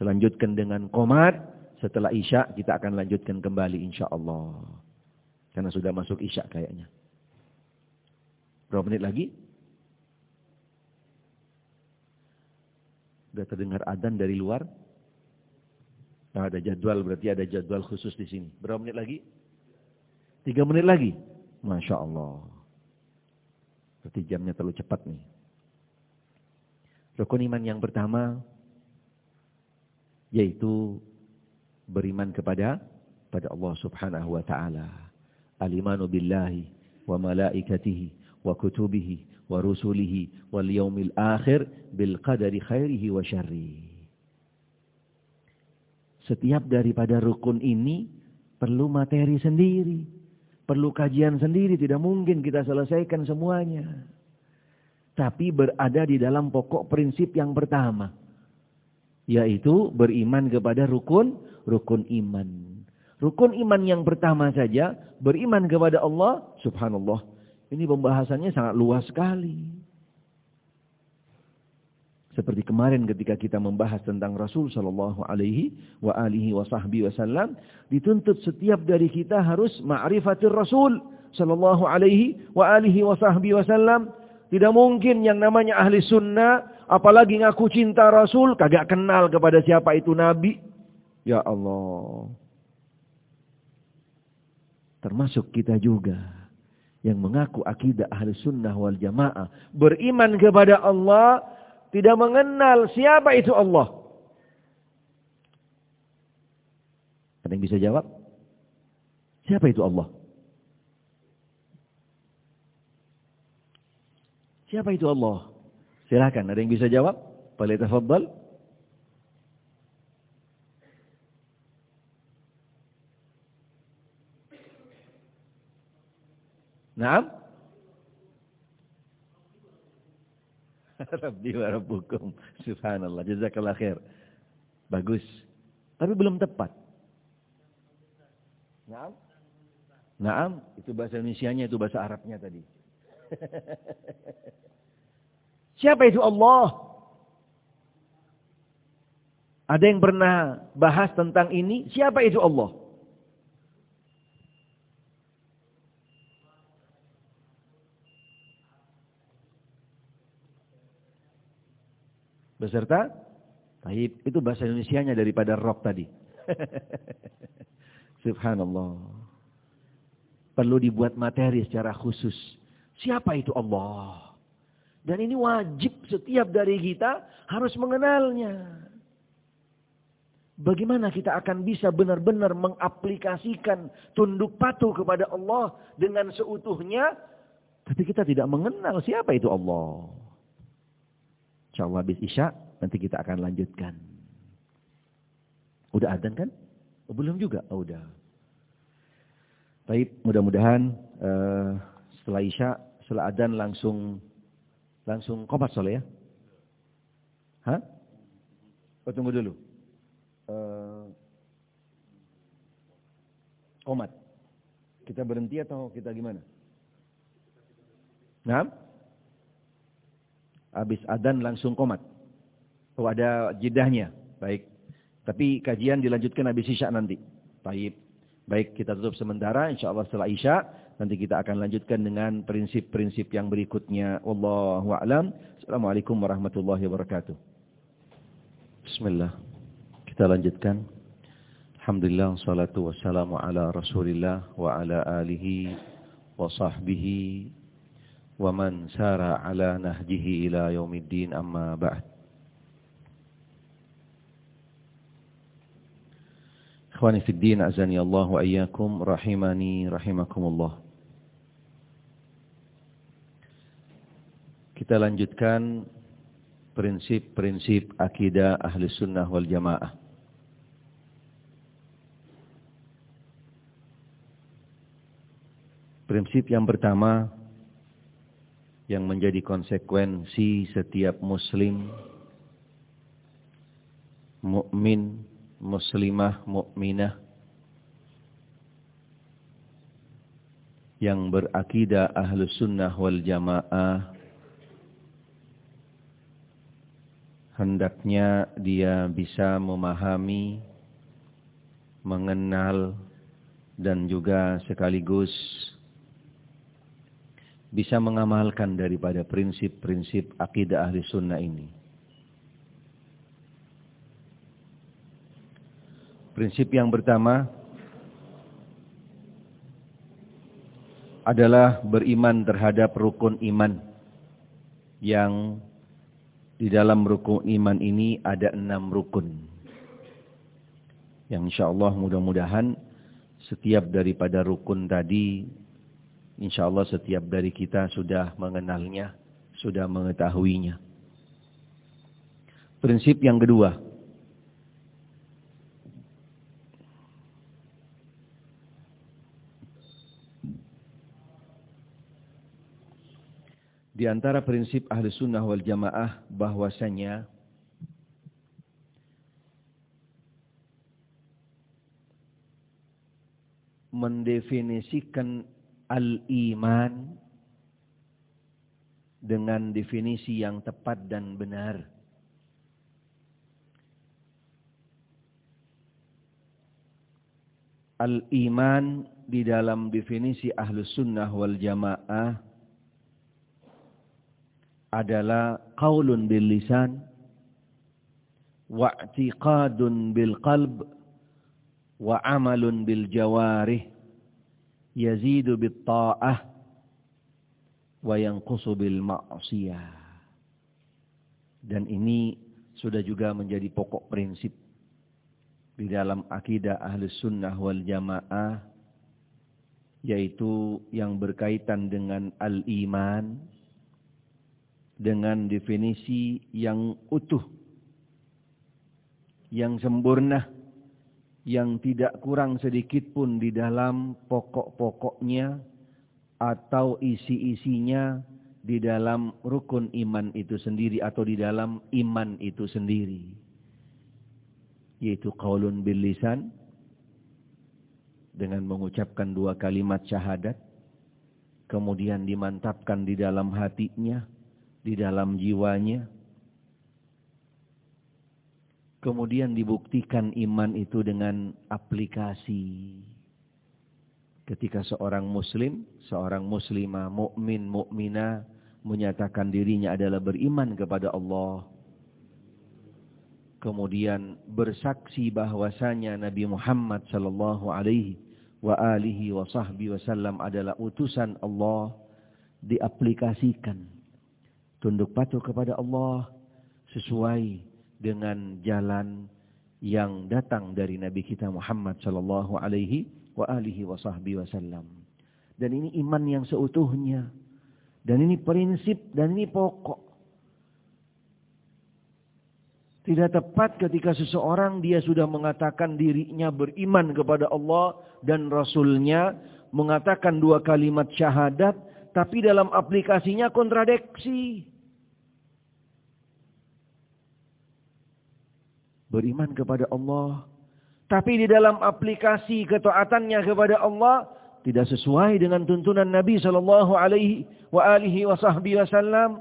selanjutkan dengan komat. Setelah isya kita akan lanjutkan kembali insya Allah. Karena sudah masuk isya kayaknya. Berapa menit lagi? Sudah terdengar adan dari luar? Nah, ada jadwal, berarti ada jadwal khusus di sini. Berapa menit lagi? Tiga menit lagi? Masya Allah. Berarti jamnya terlalu cepat nih. Rukun iman yang pertama, yaitu beriman kepada pada Allah subhanahu wa ta'ala. Al-imanu billahi wa malaikatihi wa kutubihi wa rusulihi wal yaumil akhir bil qadari khairihi wa syarri. Setiap daripada rukun ini perlu materi sendiri, perlu kajian sendiri, tidak mungkin kita selesaikan semuanya. Tapi berada di dalam pokok prinsip yang pertama, yaitu beriman kepada rukun rukun iman. Rukun iman yang pertama saja, beriman kepada Allah, subhanallah, ini pembahasannya sangat luas sekali. Seperti kemarin ketika kita membahas tentang Rasul sallallahu alaihi wa alihi wasallam, dituntut setiap dari kita harus ma'rifatir Rasul sallallahu alaihi wa alihi wasallam. Tidak mungkin yang namanya ahli sunnah, apalagi ngaku cinta Rasul, kagak kenal kepada siapa itu Nabi. Ya Allah. Termasuk kita juga yang mengaku akidah ahli sunnah wal jamaah. Beriman kepada Allah, tidak mengenal siapa itu Allah. Ada yang bisa jawab? Siapa itu Allah? Siapa itu Allah? Silakan, ada yang bisa jawab? Tafadhal? Naam? Rabbi wa rabbukum. Subhanallah. Jazakallah khair. Bagus. Tapi belum tepat. Naam? Naam. Itu bahasa Indonesia-nya, itu bahasa Arabnya tadi. Siapa itu Allah? Ada yang pernah bahas tentang ini? Siapa itu Allah? Beserta Taib. Itu bahasa Indonesianya daripada rock tadi. Subhanallah. Perlu dibuat materi secara khusus. Siapa itu Allah? Dan ini wajib setiap dari kita harus mengenalnya. Bagaimana kita akan bisa benar-benar mengaplikasikan tunduk patuh kepada Allah dengan seutuhnya. Tapi kita tidak mengenal siapa itu Allah. InsyaAllah habis Isya nanti kita akan lanjutkan. Udah adzan kan? Oh, belum juga? Oh, udah. Baik, mudah-mudahan uh, setelah Isya, setelah adzan langsung langsung komat soleh ya? Hah? Oh, tunggu dulu. Uh, komat. Kita berhenti atau kita gimana? Nah? habis adan langsung komat. Oh ada jedahnya. Baik. Tapi kajian dilanjutkan habis isya nanti. Baik. Baik kita tutup sementara. InsyaAllah setelah isya. Nanti kita akan lanjutkan dengan prinsip-prinsip yang berikutnya. Wallahu a'lam. Assalamualaikum warahmatullahi wabarakatuh. Bismillah. Kita lanjutkan. Alhamdulillah salatu wassalamu ala Rasulillah wa ala alihi wa sahbihi wa man sara ala nahjihi ila yaumiddin amma ba'd. Ikhwani fi din azani Allah wa iyyakum rahimani rahimakumullah. Kita lanjutkan prinsip-prinsip akidah ahli sunnah wal jamaah. Prinsip yang pertama yang menjadi konsekuensi setiap muslim mukmin, muslimah, mukminah yang berakidah ahlus sunnah wal jamaah hendaknya dia bisa memahami, mengenal, dan juga sekaligus bisa mengamalkan daripada prinsip-prinsip akidah ahli sunnah ini. Prinsip yang pertama adalah beriman terhadap rukun iman yang di dalam rukun iman ini ada enam rukun. Yang insya Allah mudah-mudahan setiap daripada rukun tadi Insya Allah setiap dari kita sudah mengenalnya, sudah mengetahuinya. Prinsip yang kedua. Di antara prinsip ahli sunnah wal jamaah bahwasanya mendefinisikan al-iman dengan definisi yang tepat dan benar. Al-iman di dalam definisi ahlus sunnah wal jamaah adalah qaulun bil lisan wa'tiqadun bil qalb wa amalun bil jawarih yazidu bit ta'ah wa yanqusu bil ma'siyah. Dan ini sudah juga menjadi pokok prinsip di dalam akidah ahlus sunnah wal jamaah yaitu yang berkaitan dengan al-iman dengan definisi yang utuh yang sempurna yang tidak kurang sedikit pun di dalam pokok-pokoknya atau isi-isinya di dalam rukun iman itu sendiri atau di dalam iman itu sendiri. Yaitu qaulun bil lisan dengan mengucapkan dua kalimat syahadat kemudian dimantapkan di dalam hatinya, di dalam jiwanya Kemudian dibuktikan iman itu dengan aplikasi. Ketika seorang muslim, seorang muslimah, mukmin, mukminah menyatakan dirinya adalah beriman kepada Allah. Kemudian bersaksi bahwasanya Nabi Muhammad sallallahu alaihi wa alihi wasallam adalah utusan Allah diaplikasikan. Tunduk patuh kepada Allah sesuai dengan jalan yang datang dari Nabi kita Muhammad sallallahu alaihi wa alihi wasallam. Dan ini iman yang seutuhnya. Dan ini prinsip dan ini pokok. Tidak tepat ketika seseorang dia sudah mengatakan dirinya beriman kepada Allah dan Rasulnya. Mengatakan dua kalimat syahadat. Tapi dalam aplikasinya kontradiksi. beriman kepada Allah. Tapi di dalam aplikasi ketaatannya kepada Allah tidak sesuai dengan tuntunan Nabi sallallahu alaihi wa alihi wasallam.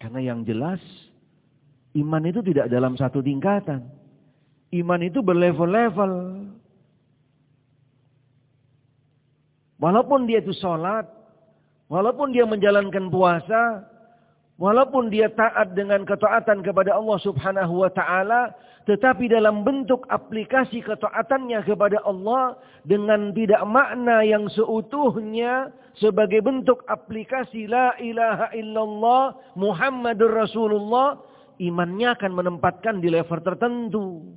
Karena yang jelas iman itu tidak dalam satu tingkatan. Iman itu berlevel-level. Walaupun dia itu sholat, walaupun dia menjalankan puasa, Walaupun dia taat dengan ketaatan kepada Allah subhanahu wa ta'ala. Tetapi dalam bentuk aplikasi ketaatannya kepada Allah. Dengan tidak makna yang seutuhnya. Sebagai bentuk aplikasi la ilaha illallah Muhammadur Rasulullah. Imannya akan menempatkan di level tertentu.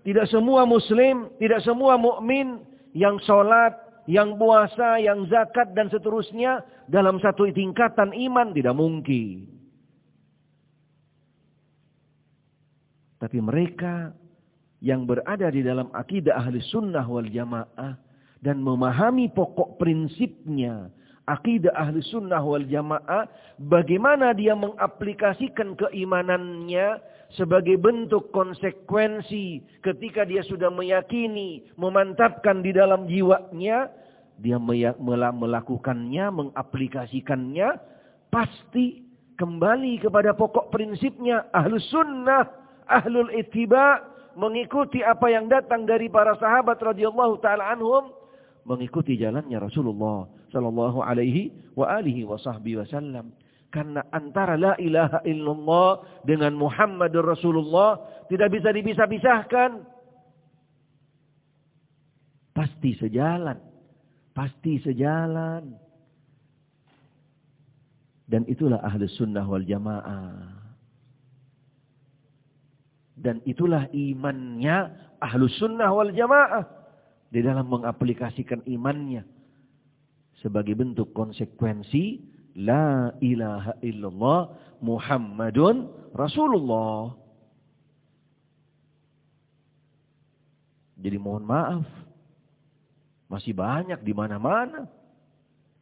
Tidak semua muslim, tidak semua mukmin yang sholat, yang puasa, yang zakat dan seterusnya dalam satu tingkatan iman tidak mungkin. Tapi mereka yang berada di dalam akidah ahli sunnah wal jamaah dan memahami pokok prinsipnya akidah ahli sunnah wal jamaah, bagaimana dia mengaplikasikan keimanannya sebagai bentuk konsekuensi ketika dia sudah meyakini, memantapkan di dalam jiwanya, dia melakukannya, mengaplikasikannya, pasti kembali kepada pokok prinsipnya ahli sunnah, ahlul ittiba, mengikuti apa yang datang dari para sahabat radhiyallahu taala anhum mengikuti jalannya Rasulullah sallallahu alaihi wa alihi wa sahbihi wasallam. Karena antara la ilaha illallah dengan Muhammadur Rasulullah tidak bisa dipisah-pisahkan. Pasti sejalan. Pasti sejalan. Dan itulah ahli sunnah wal jamaah. Dan itulah imannya ahlu sunnah wal jamaah di dalam mengaplikasikan imannya sebagai bentuk konsekuensi la ilaha illallah Muhammadun Rasulullah. Jadi mohon maaf. Masih banyak di mana-mana.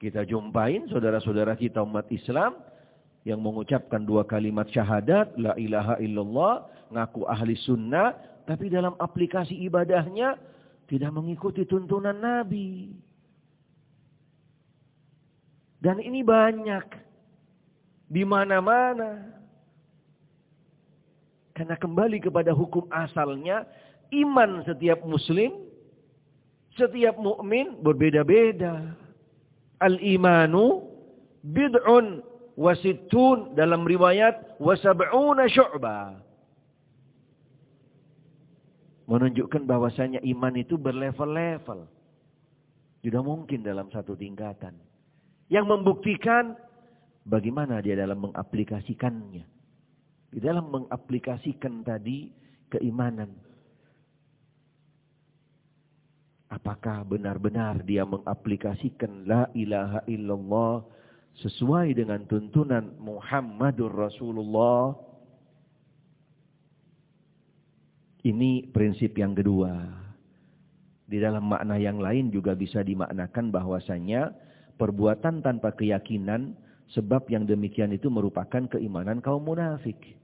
Kita jumpain saudara-saudara kita umat Islam yang mengucapkan dua kalimat syahadat, la ilaha illallah, ngaku ahli sunnah, tapi dalam aplikasi ibadahnya tidak mengikuti tuntunan Nabi. Dan ini banyak. Di mana-mana. Karena kembali kepada hukum asalnya. Iman setiap muslim. Setiap mukmin berbeda-beda. Al-imanu bid'un wasittun dalam riwayat wasab'una syu'bah menunjukkan bahwasanya iman itu berlevel-level. Tidak mungkin dalam satu tingkatan. Yang membuktikan bagaimana dia dalam mengaplikasikannya. Di dalam mengaplikasikan tadi keimanan. Apakah benar-benar dia mengaplikasikan la ilaha illallah sesuai dengan tuntunan Muhammadur Rasulullah Ini prinsip yang kedua. Di dalam makna yang lain juga bisa dimaknakan bahwasanya perbuatan tanpa keyakinan sebab yang demikian itu merupakan keimanan kaum munafik.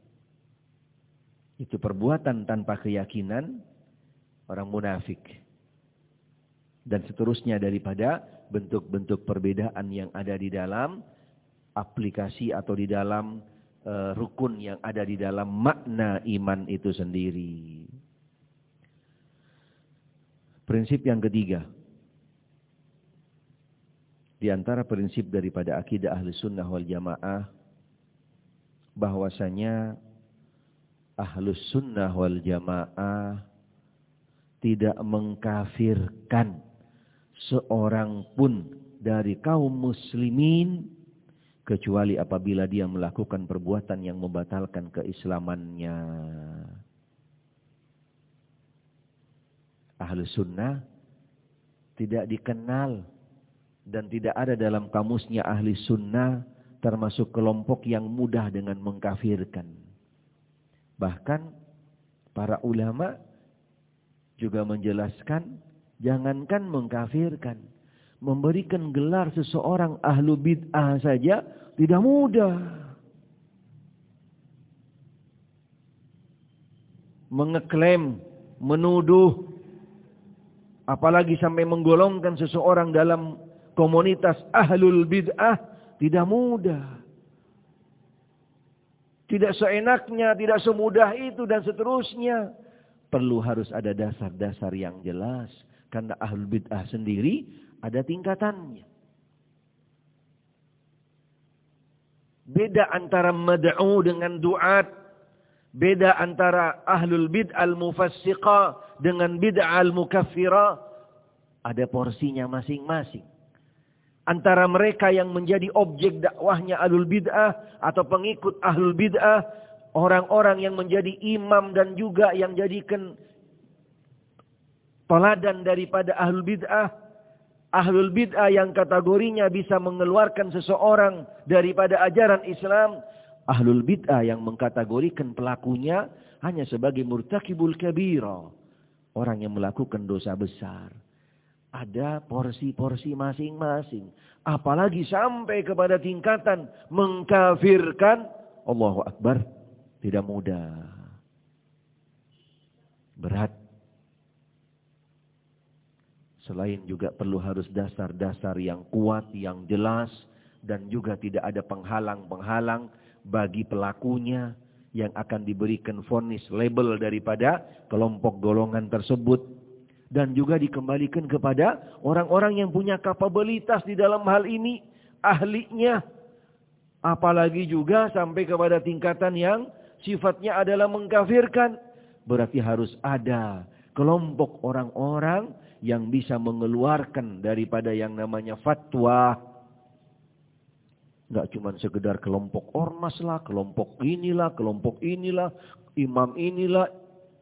Itu perbuatan tanpa keyakinan orang munafik. Dan seterusnya daripada bentuk-bentuk perbedaan yang ada di dalam aplikasi atau di dalam uh, rukun yang ada di dalam makna iman itu sendiri. Prinsip yang ketiga. Di antara prinsip daripada akidah ahli sunnah wal jamaah. bahwasanya ahli sunnah wal jamaah tidak mengkafirkan seorang pun dari kaum muslimin kecuali apabila dia melakukan perbuatan yang membatalkan keislamannya. Ahlu sunnah tidak dikenal dan tidak ada dalam kamusnya ahli sunnah termasuk kelompok yang mudah dengan mengkafirkan. Bahkan para ulama juga menjelaskan jangankan mengkafirkan memberikan gelar seseorang ahlu bid'ah saja tidak mudah. Mengeklaim, menuduh, apalagi sampai menggolongkan seseorang dalam komunitas ahlul bid'ah tidak mudah. Tidak seenaknya, tidak semudah itu dan seterusnya. Perlu harus ada dasar-dasar yang jelas. Karena ahlul bid'ah sendiri ada tingkatannya. Beda antara mad'u dengan duat. Beda antara ahlul bid'al mufassiqa dengan bid'al mukaffira. Ada porsinya masing-masing. Antara mereka yang menjadi objek dakwahnya ahlul bid'ah atau pengikut ahlul bid'ah. Orang-orang yang menjadi imam dan juga yang jadikan teladan daripada ahlul bid'ah ahlul bid'ah yang kategorinya bisa mengeluarkan seseorang daripada ajaran Islam, ahlul bid'ah yang mengkategorikan pelakunya hanya sebagai murtakibul kabira, orang yang melakukan dosa besar. Ada porsi-porsi masing-masing. Apalagi sampai kepada tingkatan mengkafirkan. Allahu Akbar. Tidak mudah. Berat. Selain juga perlu harus dasar-dasar yang kuat, yang jelas. Dan juga tidak ada penghalang-penghalang bagi pelakunya yang akan diberikan vonis label daripada kelompok golongan tersebut dan juga dikembalikan kepada orang-orang yang punya kapabilitas di dalam hal ini ahlinya apalagi juga sampai kepada tingkatan yang sifatnya adalah mengkafirkan berarti harus ada kelompok orang-orang yang bisa mengeluarkan daripada yang namanya fatwa Enggak cuma sekedar kelompok ormas lah, kelompok inilah, kelompok inilah, imam inilah.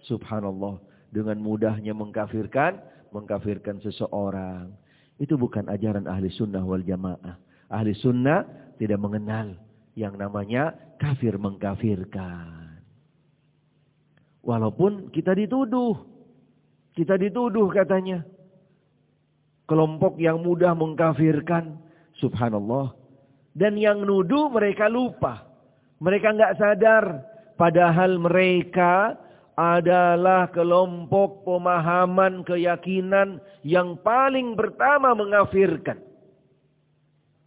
Subhanallah. Dengan mudahnya mengkafirkan, mengkafirkan seseorang. Itu bukan ajaran ahli sunnah wal jamaah. Ahli sunnah tidak mengenal yang namanya kafir mengkafirkan. Walaupun kita dituduh. Kita dituduh katanya. Kelompok yang mudah mengkafirkan. Subhanallah dan yang nuduh mereka lupa. Mereka nggak sadar. Padahal mereka adalah kelompok pemahaman keyakinan yang paling pertama mengafirkan.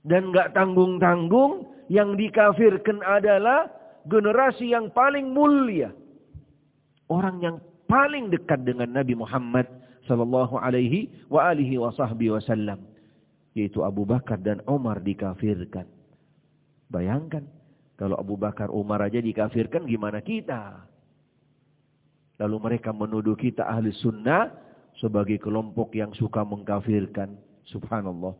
Dan nggak tanggung-tanggung yang dikafirkan adalah generasi yang paling mulia. Orang yang paling dekat dengan Nabi Muhammad sallallahu alaihi wa alihi wasallam yaitu Abu Bakar dan Umar dikafirkan. Bayangkan, kalau Abu Bakar Umar aja dikafirkan gimana kita? Lalu mereka menuduh kita ahli sunnah sebagai kelompok yang suka mengkafirkan. Subhanallah.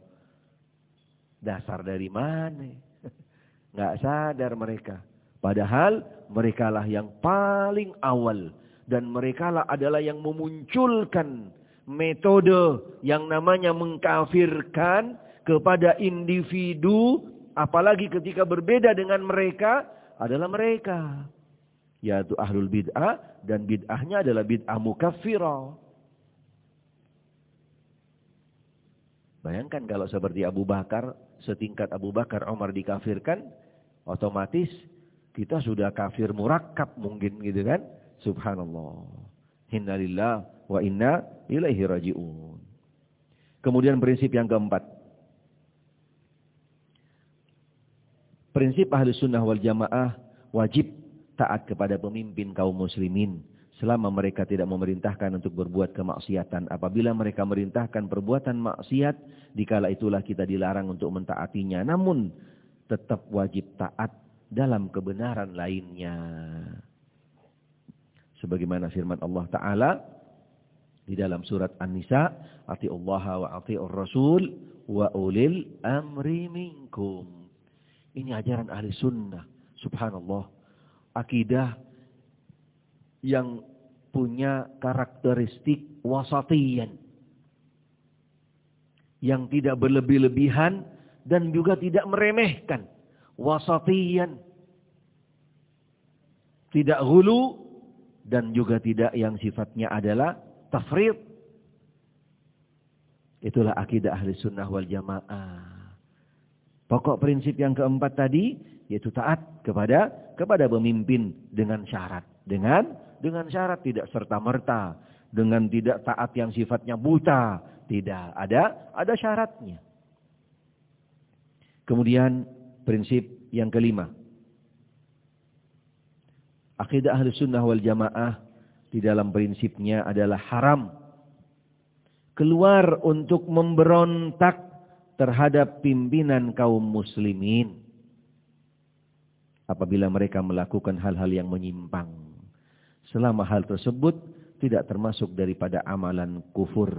Dasar dari mana? Nggak sadar mereka. Padahal mereka lah yang paling awal. Dan mereka lah adalah yang memunculkan metode yang namanya mengkafirkan kepada individu Apalagi ketika berbeda dengan mereka adalah mereka. Yaitu ahlul bid'ah dan bid'ahnya adalah bid'ah mukaffirah. Bayangkan kalau seperti Abu Bakar, setingkat Abu Bakar Umar dikafirkan, otomatis kita sudah kafir murakab mungkin gitu kan. Subhanallah. Innalillah wa inna ilaihi raji'un. Kemudian prinsip yang keempat. Prinsip ahli sunnah wal jamaah wajib taat kepada pemimpin kaum muslimin. Selama mereka tidak memerintahkan untuk berbuat kemaksiatan. Apabila mereka merintahkan perbuatan maksiat, dikala itulah kita dilarang untuk mentaatinya. Namun tetap wajib taat dalam kebenaran lainnya. Sebagaimana firman Allah Ta'ala di dalam surat An-Nisa, Allah wa ati'ur rasul wa ulil amri minkum. Ini ajaran ahli sunnah. Subhanallah. Akidah yang punya karakteristik wasatiyan. Yang tidak berlebih-lebihan dan juga tidak meremehkan. Wasatiyan. Tidak hulu dan juga tidak yang sifatnya adalah tafrid. Itulah akidah ahli sunnah wal jamaah. Pokok prinsip yang keempat tadi yaitu taat kepada kepada pemimpin dengan syarat. Dengan dengan syarat tidak serta merta, dengan tidak taat yang sifatnya buta, tidak ada ada syaratnya. Kemudian prinsip yang kelima. Akidah ahli sunnah wal jamaah di dalam prinsipnya adalah haram. Keluar untuk memberontak terhadap pimpinan kaum muslimin apabila mereka melakukan hal-hal yang menyimpang. Selama hal tersebut tidak termasuk daripada amalan kufur.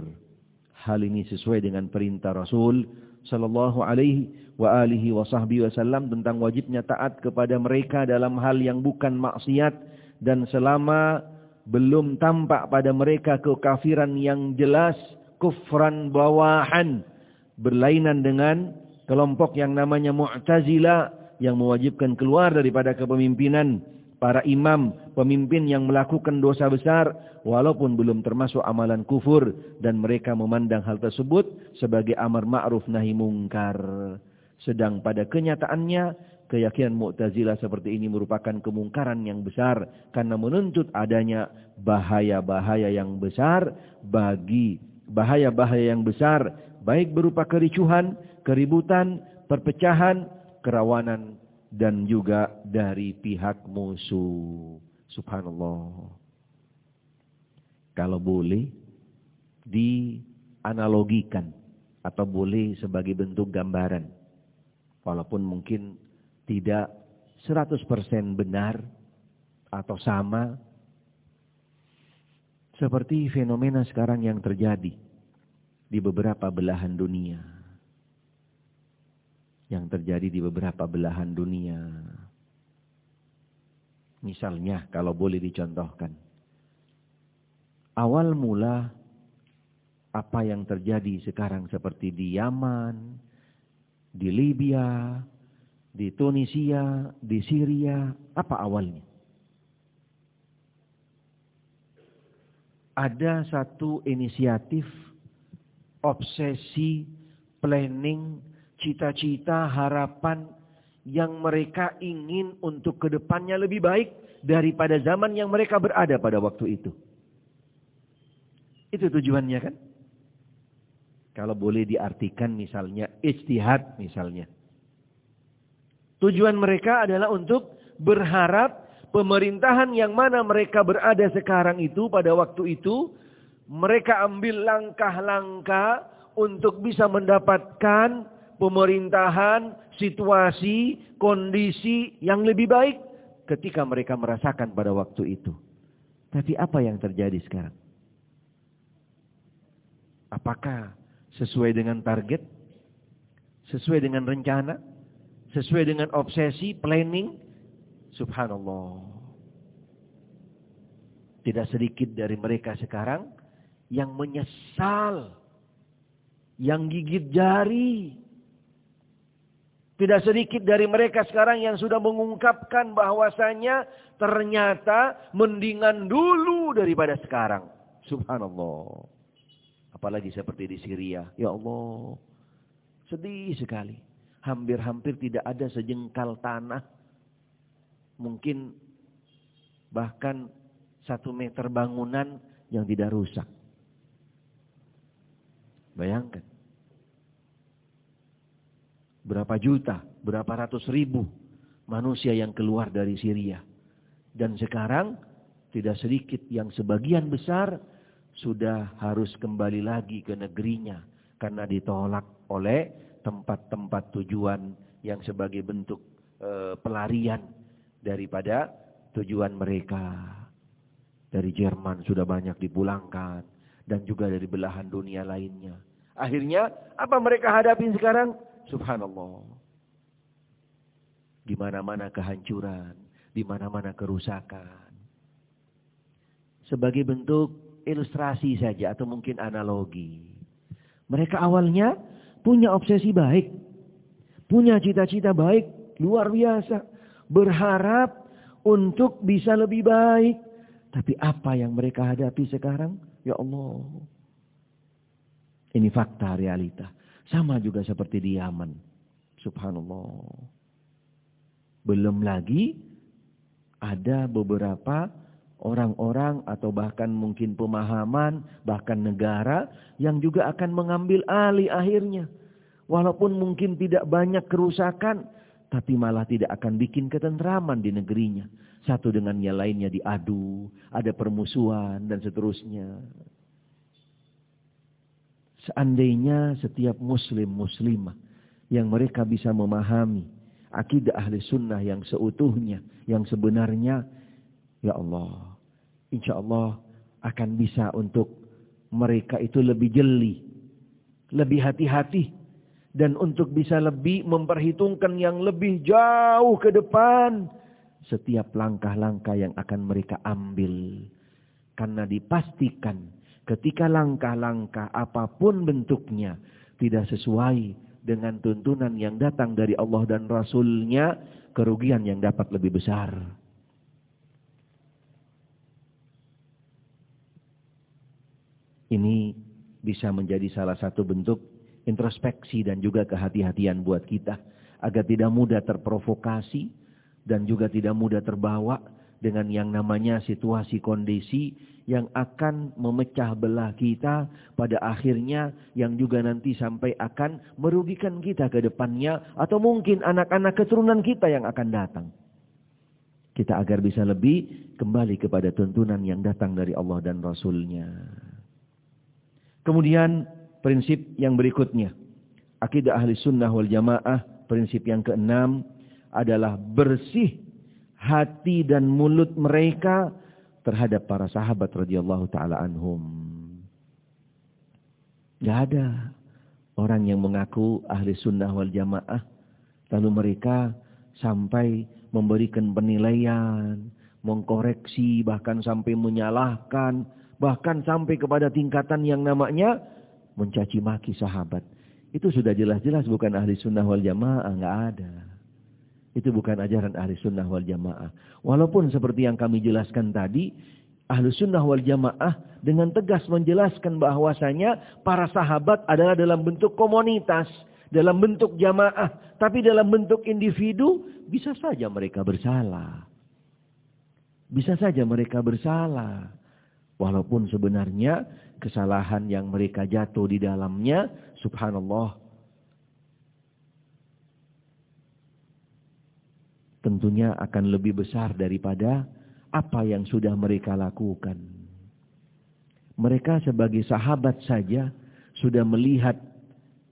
Hal ini sesuai dengan perintah Rasul sallallahu alaihi wa alihi wa sahbihi wasallam tentang wajibnya taat kepada mereka dalam hal yang bukan maksiat dan selama belum tampak pada mereka kekafiran yang jelas kufran bawahan berlainan dengan kelompok yang namanya Mu'tazila yang mewajibkan keluar daripada kepemimpinan para imam, pemimpin yang melakukan dosa besar walaupun belum termasuk amalan kufur dan mereka memandang hal tersebut sebagai amar ma'ruf nahi mungkar. Sedang pada kenyataannya keyakinan Mu'tazilah seperti ini merupakan kemungkaran yang besar karena menuntut adanya bahaya-bahaya yang besar bagi bahaya-bahaya yang besar baik berupa kericuhan, keributan, perpecahan, kerawanan dan juga dari pihak musuh. Subhanallah. Kalau boleh dianalogikan atau boleh sebagai bentuk gambaran. Walaupun mungkin tidak 100% benar atau sama. Seperti fenomena sekarang yang terjadi di beberapa belahan dunia yang terjadi di beberapa belahan dunia. Misalnya kalau boleh dicontohkan. Awal mula apa yang terjadi sekarang seperti di Yaman, di Libya, di Tunisia, di Syria, apa awalnya? Ada satu inisiatif, obsesi, planning, cita-cita, harapan yang mereka ingin untuk ke depannya lebih baik daripada zaman yang mereka berada pada waktu itu. Itu tujuannya kan? Kalau boleh diartikan misalnya ijtihad misalnya. Tujuan mereka adalah untuk berharap pemerintahan yang mana mereka berada sekarang itu pada waktu itu mereka ambil langkah-langkah untuk bisa mendapatkan pemerintahan, situasi, kondisi yang lebih baik ketika mereka merasakan pada waktu itu. Tapi apa yang terjadi sekarang? Apakah sesuai dengan target? Sesuai dengan rencana? Sesuai dengan obsesi, planning? Subhanallah. Tidak sedikit dari mereka sekarang yang menyesal. Yang gigit jari tidak sedikit dari mereka sekarang yang sudah mengungkapkan bahwasanya ternyata mendingan dulu daripada sekarang. Subhanallah. Apalagi seperti di Syria. Ya Allah. Sedih sekali. Hampir-hampir tidak ada sejengkal tanah. Mungkin bahkan satu meter bangunan yang tidak rusak. Bayangkan. Berapa juta, berapa ratus ribu manusia yang keluar dari Syria. Dan sekarang tidak sedikit yang sebagian besar sudah harus kembali lagi ke negerinya. Karena ditolak oleh tempat-tempat tujuan yang sebagai bentuk e, pelarian daripada tujuan mereka. Dari Jerman sudah banyak dipulangkan. Dan juga dari belahan dunia lainnya. Akhirnya apa mereka hadapi sekarang? Subhanallah. Di mana-mana kehancuran, di mana-mana kerusakan. Sebagai bentuk ilustrasi saja atau mungkin analogi. Mereka awalnya punya obsesi baik. Punya cita-cita baik, luar biasa. Berharap untuk bisa lebih baik. Tapi apa yang mereka hadapi sekarang? Ya Allah. Ini fakta realita. Sama juga seperti di Yaman. Subhanallah. Belum lagi ada beberapa orang-orang atau bahkan mungkin pemahaman, bahkan negara yang juga akan mengambil alih akhirnya. Walaupun mungkin tidak banyak kerusakan, tapi malah tidak akan bikin ketentraman di negerinya. Satu dengan yang lainnya diadu, ada permusuhan dan seterusnya. Seandainya setiap muslim muslimah yang mereka bisa memahami akidah ahli sunnah yang seutuhnya, yang sebenarnya, ya Allah, insya Allah akan bisa untuk mereka itu lebih jeli, lebih hati-hati, dan untuk bisa lebih memperhitungkan yang lebih jauh ke depan setiap langkah-langkah yang akan mereka ambil. Karena dipastikan Ketika langkah-langkah apa pun bentuknya tidak sesuai dengan tuntunan yang datang dari Allah dan Rasulnya, kerugian yang dapat lebih besar. Ini bisa menjadi salah satu bentuk introspeksi dan juga kehati-hatian buat kita. Agar tidak mudah terprovokasi dan juga tidak mudah terbawa dengan yang namanya situasi kondisi yang akan memecah belah kita pada akhirnya yang juga nanti sampai akan merugikan kita ke depannya atau mungkin anak-anak keturunan kita yang akan datang. Kita agar bisa lebih kembali kepada tuntunan yang datang dari Allah dan Rasulnya. Kemudian prinsip yang berikutnya. Akidah ahli sunnah wal jamaah. Prinsip yang keenam adalah bersih hati dan mulut mereka terhadap para sahabat radhiyallahu taala anhum. Gak ada orang yang mengaku ahli sunnah wal jamaah lalu mereka sampai memberikan penilaian, mengkoreksi, bahkan sampai menyalahkan, bahkan sampai kepada tingkatan yang namanya mencaci maki sahabat. Itu sudah jelas-jelas bukan ahli sunnah wal jamaah, nggak ada. Itu bukan ajaran ahli sunnah wal jamaah. Walaupun seperti yang kami jelaskan tadi, ahli sunnah wal jamaah dengan tegas menjelaskan bahwasanya para sahabat adalah dalam bentuk komunitas, dalam bentuk jamaah. Tapi dalam bentuk individu, bisa saja mereka bersalah. Bisa saja mereka bersalah. Walaupun sebenarnya kesalahan yang mereka jatuh di dalamnya, subhanallah, tentunya akan lebih besar daripada apa yang sudah mereka lakukan. Mereka sebagai sahabat saja sudah melihat,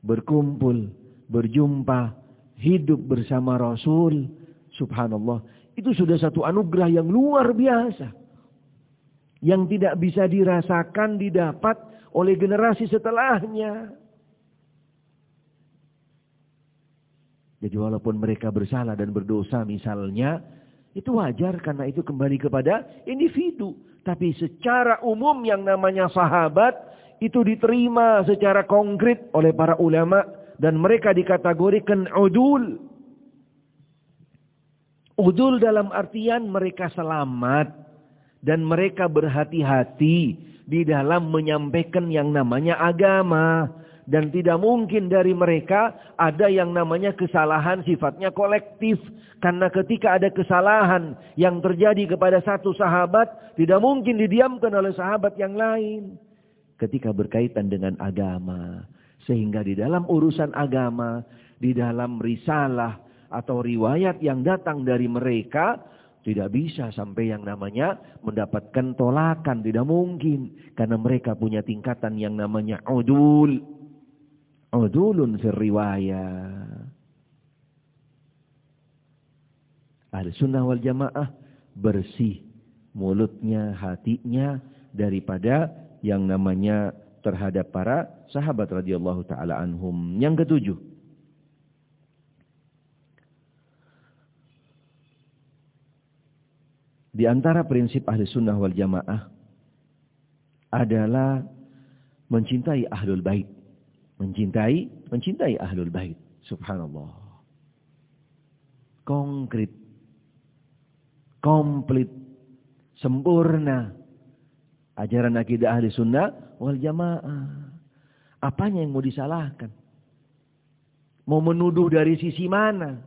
berkumpul, berjumpa, hidup bersama Rasul. Subhanallah. Itu sudah satu anugerah yang luar biasa. Yang tidak bisa dirasakan, didapat oleh generasi setelahnya. Jadi walaupun mereka bersalah dan berdosa misalnya, itu wajar karena itu kembali kepada individu. Tapi secara umum yang namanya sahabat, itu diterima secara konkret oleh para ulama dan mereka dikategorikan udul. Udul dalam artian mereka selamat dan mereka berhati-hati di dalam menyampaikan yang namanya agama. Dan tidak mungkin dari mereka ada yang namanya kesalahan sifatnya kolektif. Karena ketika ada kesalahan yang terjadi kepada satu sahabat, tidak mungkin didiamkan oleh sahabat yang lain. Ketika berkaitan dengan agama. Sehingga di dalam urusan agama, di dalam risalah atau riwayat yang datang dari mereka, tidak bisa sampai yang namanya mendapatkan tolakan. Tidak mungkin. Karena mereka punya tingkatan yang namanya udul udulun fil riwayah. Ahli sunnah wal jamaah bersih mulutnya, hatinya daripada yang namanya terhadap para sahabat radhiyallahu taala anhum. Yang ketujuh, Di antara prinsip ahli sunnah wal jamaah adalah mencintai ahlul bait mencintai mencintai ahlul bait. Subhanallah. Konkret. Komplit. Sempurna. Ajaran akidah ahli sunnah wal jamaah. Apanya yang mau disalahkan? Mau menuduh dari sisi mana?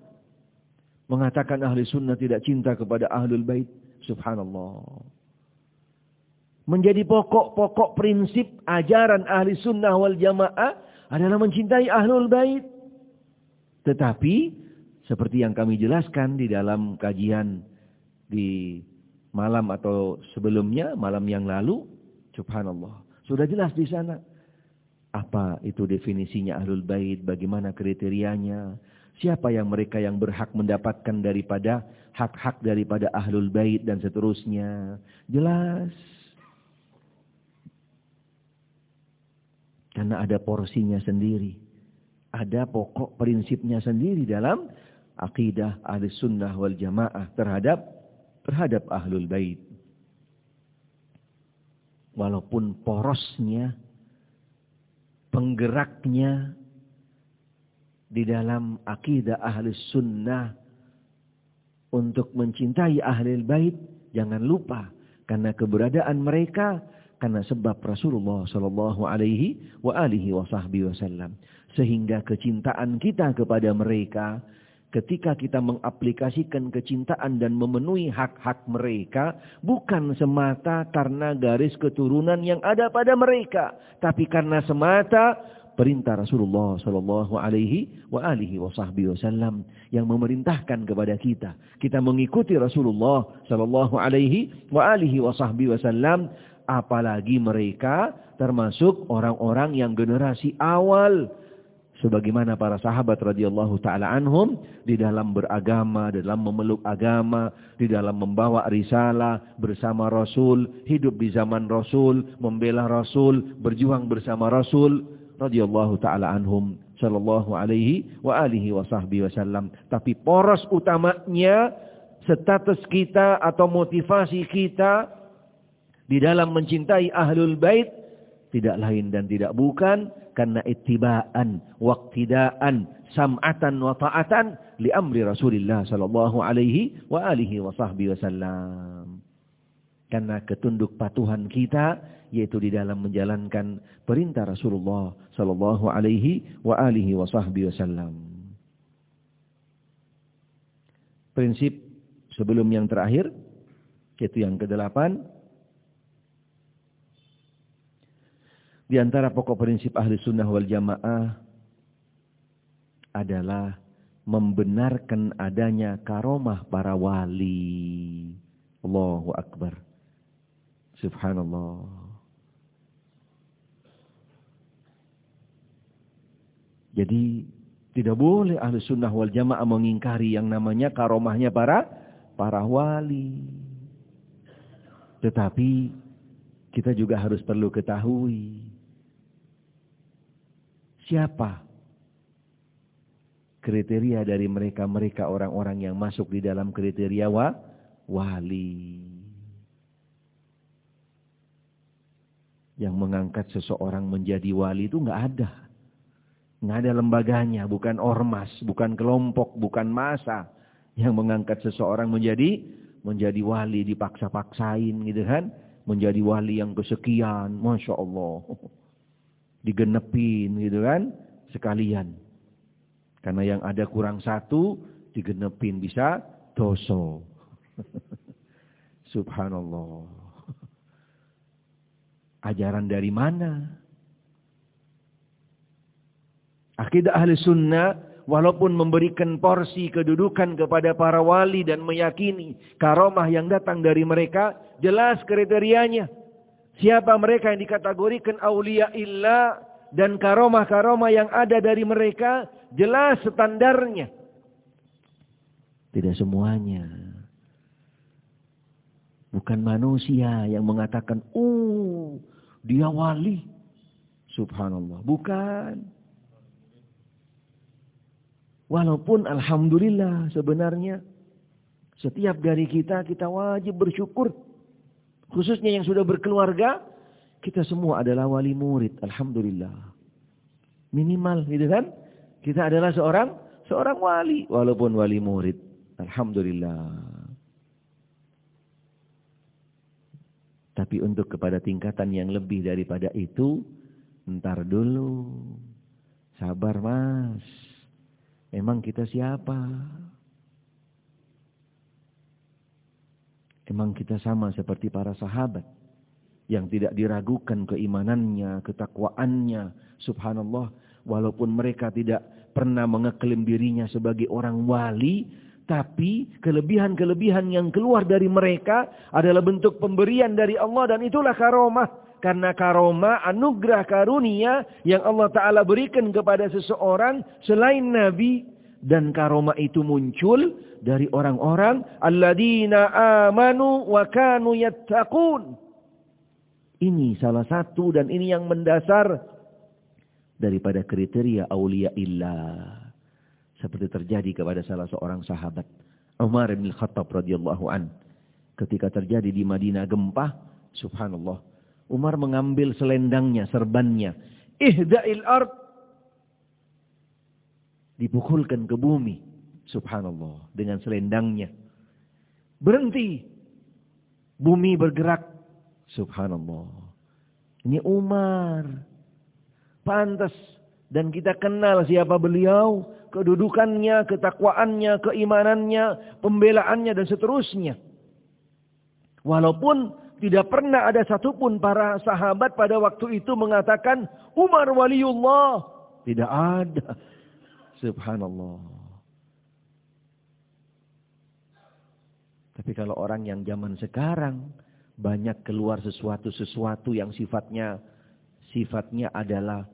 Mengatakan ahli sunnah tidak cinta kepada ahlul bait. Subhanallah. Menjadi pokok-pokok prinsip ajaran ahli sunnah wal jamaah adalah mencintai ahlul bait. Tetapi seperti yang kami jelaskan di dalam kajian di malam atau sebelumnya, malam yang lalu, subhanallah. Sudah jelas di sana. Apa itu definisinya ahlul bait, bagaimana kriterianya, siapa yang mereka yang berhak mendapatkan daripada hak-hak daripada ahlul bait dan seterusnya. Jelas. Karena ada porsinya sendiri. Ada pokok prinsipnya sendiri dalam akidah ahli sunnah wal jamaah terhadap terhadap ahlul bait. Walaupun porosnya, penggeraknya di dalam akidah ahli sunnah untuk mencintai ahli bait, jangan lupa karena keberadaan mereka karena sebab Rasulullah Shallallahu Alaihi wa alihi wasallam. Sehingga kecintaan kita kepada mereka ketika kita mengaplikasikan kecintaan dan memenuhi hak-hak mereka bukan semata karena garis keturunan yang ada pada mereka, tapi karena semata perintah Rasulullah sallallahu alaihi wa alihi wasallam yang memerintahkan kepada kita. Kita mengikuti Rasulullah sallallahu alaihi wa alihi wasallam apalagi mereka termasuk orang-orang yang generasi awal sebagaimana para sahabat radhiyallahu taala anhum di dalam beragama, di dalam memeluk agama, di dalam membawa risalah bersama Rasul, hidup di zaman Rasul, membela Rasul, berjuang bersama Rasul radhiyallahu taala anhum sallallahu alaihi wa alihi wa wasallam. Tapi poros utamanya status kita atau motivasi kita di dalam mencintai ahlul bait tidak lain dan tidak bukan karena ittiba'an waqtida'an sam'atan wa ta'atan li amri Rasulullah sallallahu alaihi wa alihi wa sahbihi wasallam. Karena ketunduk patuhan kita yaitu di dalam menjalankan perintah Rasulullah sallallahu alaihi wa alihi wa sahbihi wasallam. Prinsip sebelum yang terakhir yaitu yang kedelapan Di antara pokok prinsip ahli sunnah wal jamaah adalah membenarkan adanya karomah para wali. Allahu Akbar. Subhanallah. Jadi tidak boleh ahli sunnah wal jamaah mengingkari yang namanya karomahnya para para wali. Tetapi kita juga harus perlu ketahui Siapa kriteria dari mereka-mereka orang-orang yang masuk di dalam kriteria wa, wali. Yang mengangkat seseorang menjadi wali itu nggak ada. Nggak ada lembaganya, bukan ormas, bukan kelompok, bukan masa yang mengangkat seseorang menjadi menjadi wali dipaksa-paksain gitu kan. Menjadi wali yang kesekian, Masya Allah. digenepin gitu kan sekalian. Karena yang ada kurang satu digenepin bisa doso. Subhanallah. Ajaran dari mana? Akidah ahli sunnah walaupun memberikan porsi kedudukan kepada para wali dan meyakini karomah yang datang dari mereka jelas kriterianya. Siapa mereka yang dikategorikan aulia illa dan karomah-karomah yang ada dari mereka jelas standarnya. Tidak semuanya. Bukan manusia yang mengatakan, "Oh, dia wali." Subhanallah, bukan. Walaupun alhamdulillah sebenarnya setiap dari kita kita wajib bersyukur Khususnya yang sudah berkeluarga, kita semua adalah wali murid. Alhamdulillah. Minimal gitu kan? Kita adalah seorang seorang wali walaupun wali murid. Alhamdulillah. Tapi untuk kepada tingkatan yang lebih daripada itu, entar dulu. Sabar mas. Emang kita siapa? Memang kita sama seperti para sahabat yang tidak diragukan keimanannya, ketakwaannya. Subhanallah, walaupun mereka tidak pernah mengeklaim dirinya sebagai orang wali, tapi kelebihan-kelebihan yang keluar dari mereka adalah bentuk pemberian dari Allah dan itulah karomah. Karena karomah, anugerah karunia yang Allah Ta'ala berikan kepada seseorang selain Nabi. Dan karomah itu muncul dari orang-orang alladzina amanu wa kanu yattaqun. Ini salah satu dan ini yang mendasar daripada kriteria aulia illah. Seperti terjadi kepada salah seorang sahabat Umar bin Khattab radhiyallahu an. Ketika terjadi di Madinah gempa, subhanallah, Umar mengambil selendangnya, serbannya, ihda'il ard dipukulkan ke bumi Subhanallah. Dengan selendangnya. Berhenti. Bumi bergerak. Subhanallah. Ini Umar. Pantas. Dan kita kenal siapa beliau. Kedudukannya, ketakwaannya, keimanannya, pembelaannya dan seterusnya. Walaupun tidak pernah ada satupun para sahabat pada waktu itu mengatakan Umar waliullah. Tidak ada. Subhanallah. Tapi kalau orang yang zaman sekarang banyak keluar sesuatu-sesuatu yang sifatnya sifatnya adalah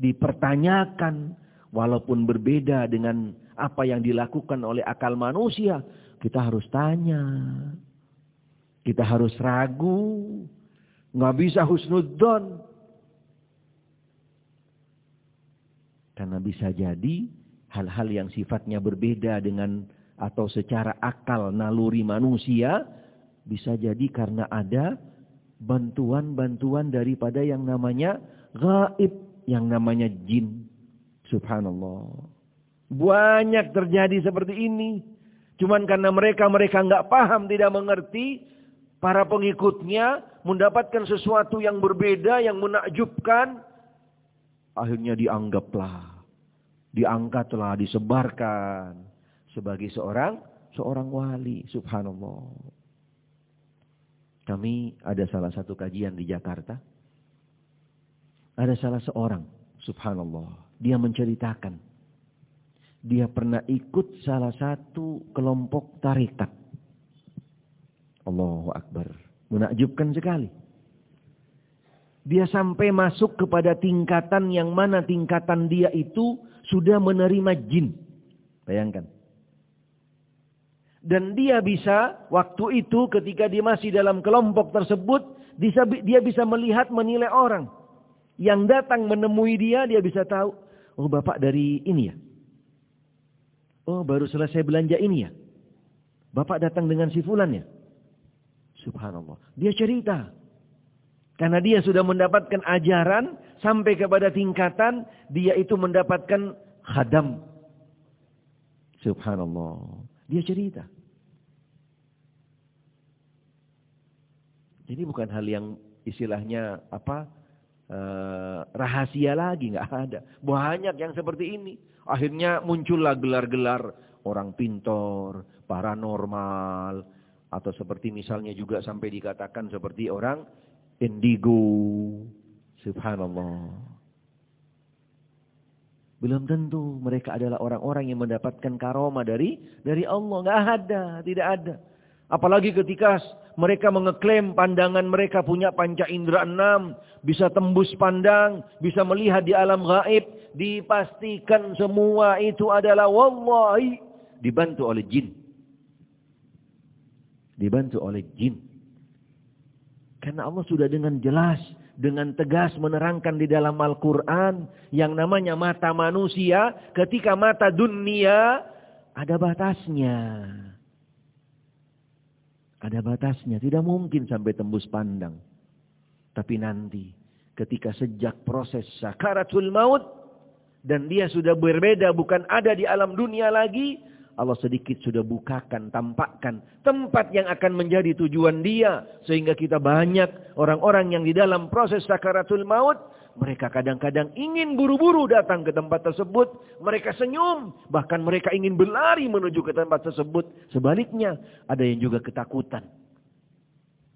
dipertanyakan walaupun berbeda dengan apa yang dilakukan oleh akal manusia, kita harus tanya. Kita harus ragu. Nggak bisa husnudzon. Karena bisa jadi hal-hal yang sifatnya berbeda dengan atau secara akal naluri manusia bisa jadi karena ada bantuan-bantuan daripada yang namanya gaib, yang namanya jin. Subhanallah. Banyak terjadi seperti ini. Cuman karena mereka-mereka nggak paham, tidak mengerti, para pengikutnya mendapatkan sesuatu yang berbeda, yang menakjubkan, akhirnya dianggaplah, diangkatlah, disebarkan sebagai seorang seorang wali. Subhanallah. Kami ada salah satu kajian di Jakarta. Ada salah seorang, subhanallah, dia menceritakan. Dia pernah ikut salah satu kelompok tarikat. Allahu Akbar. Menakjubkan sekali. Dia sampai masuk kepada tingkatan yang mana tingkatan dia itu sudah menerima jin. Bayangkan. Dan dia bisa, waktu itu ketika dia masih dalam kelompok tersebut, dia bisa melihat, menilai orang. Yang datang menemui dia, dia bisa tahu. Oh bapak dari ini ya? Oh baru selesai belanja ini ya? Bapak datang dengan si fulan ya? Subhanallah. Dia cerita. Karena dia sudah mendapatkan ajaran sampai kepada tingkatan dia itu mendapatkan khadam. Subhanallah. Dia cerita. Ini bukan hal yang istilahnya apa eh, rahasia lagi, nggak ada. Banyak yang seperti ini. Akhirnya muncullah gelar-gelar orang pintor, paranormal, atau seperti misalnya juga sampai dikatakan seperti orang indigo. Subhanallah. Belum tentu mereka adalah orang-orang yang mendapatkan karoma dari dari Allah. Nggak ada, tidak ada. Apalagi ketika mereka mengeklaim pandangan mereka punya panca indera enam, bisa tembus pandang, bisa melihat di alam gaib, dipastikan semua itu adalah wallahi dibantu oleh jin. Dibantu oleh jin. Karena Allah sudah dengan jelas dengan tegas menerangkan di dalam Al-Quran yang namanya mata manusia ketika mata dunia ada batasnya. Ada batasnya, tidak mungkin sampai tembus pandang. Tapi nanti ketika sejak proses sakaratul maut dan dia sudah berbeda bukan ada di alam dunia lagi, Allah sedikit sudah bukakan, tampakkan tempat yang akan menjadi tujuan dia. Sehingga kita banyak orang-orang yang di dalam proses sakaratul maut. Mereka kadang-kadang ingin buru-buru datang ke tempat tersebut. Mereka senyum. Bahkan mereka ingin berlari menuju ke tempat tersebut. Sebaliknya ada yang juga ketakutan.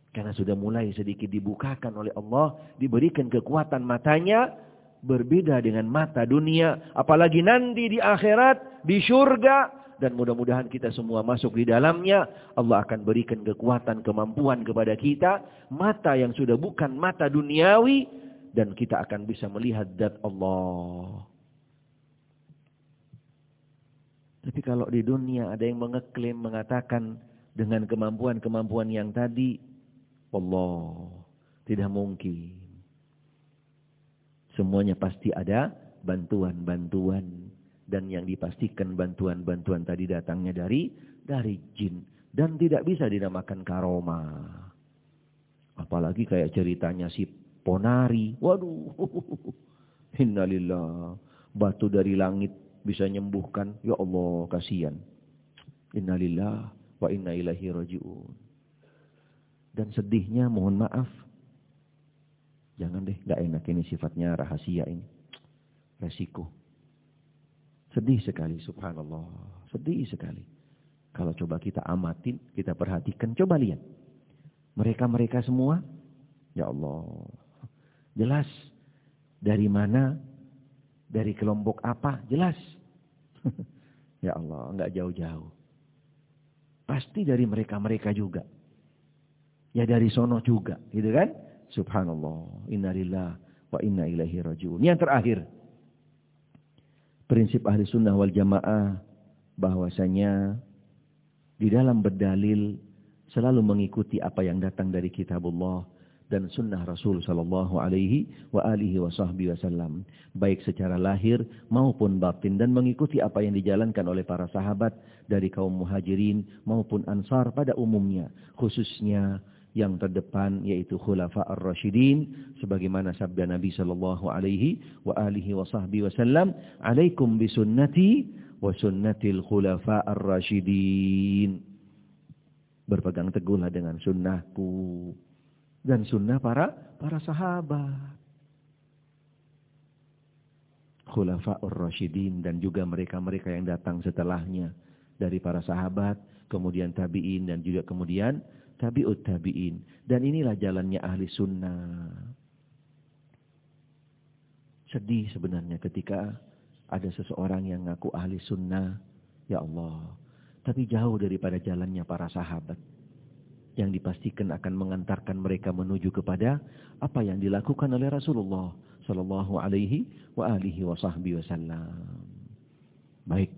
Karena sudah mulai sedikit dibukakan oleh Allah. Diberikan kekuatan matanya berbeda dengan mata dunia. Apalagi nanti di akhirat, di surga, dan mudah-mudahan kita semua masuk di dalamnya. Allah akan berikan kekuatan, kemampuan kepada kita. Mata yang sudah bukan mata duniawi. Dan kita akan bisa melihat dat Allah. Tapi kalau di dunia ada yang mengeklaim, mengatakan dengan kemampuan-kemampuan yang tadi. Allah tidak mungkin. Semuanya pasti ada bantuan-bantuan dan yang dipastikan bantuan-bantuan tadi datangnya dari dari jin dan tidak bisa dinamakan karoma. Apalagi kayak ceritanya si Ponari. Waduh. Innalillah. Batu dari langit bisa nyembuhkan. Ya Allah, kasihan. Innalillah wa inna ilahi raji'un. Dan sedihnya mohon maaf. Jangan deh, gak enak ini sifatnya rahasia ini. Resiko. Sedih sekali, subhanallah. Sedih sekali. Kalau coba kita amatin, kita perhatikan, coba lihat. Mereka-mereka semua, ya Allah. Jelas. Dari mana, dari kelompok apa, jelas. ya Allah, enggak jauh-jauh. Pasti dari mereka-mereka juga. Ya dari sono juga, gitu kan? Subhanallah. Innalillah wa inna ilaihi rajiun. Yang terakhir. Prinsip ahli sunnah wal jamaah bahwasanya di dalam berdalil selalu mengikuti apa yang datang dari kitabullah dan sunnah Rasul sallallahu alaihi wa alihi wasallam baik secara lahir maupun batin dan mengikuti apa yang dijalankan oleh para sahabat dari kaum muhajirin maupun ansar pada umumnya khususnya yang terdepan yaitu khulafa ar-rasyidin sebagaimana sabda Nabi sallallahu alaihi wa alihi wasallam alaikum bisunnati wa sunnatil khulafa ar-rasyidin berpegang teguhlah dengan sunnahku dan sunnah para para sahabat. Khulafa ar-rasyidin dan juga mereka-mereka yang datang setelahnya dari para sahabat kemudian tabi'in dan juga kemudian tabi'ut tabi'in. Dan inilah jalannya ahli sunnah. Sedih sebenarnya ketika ada seseorang yang ngaku ahli sunnah. Ya Allah. Tapi jauh daripada jalannya para sahabat. Yang dipastikan akan mengantarkan mereka menuju kepada apa yang dilakukan oleh Rasulullah Sallallahu alaihi wa alihi wa wasallam. Baik.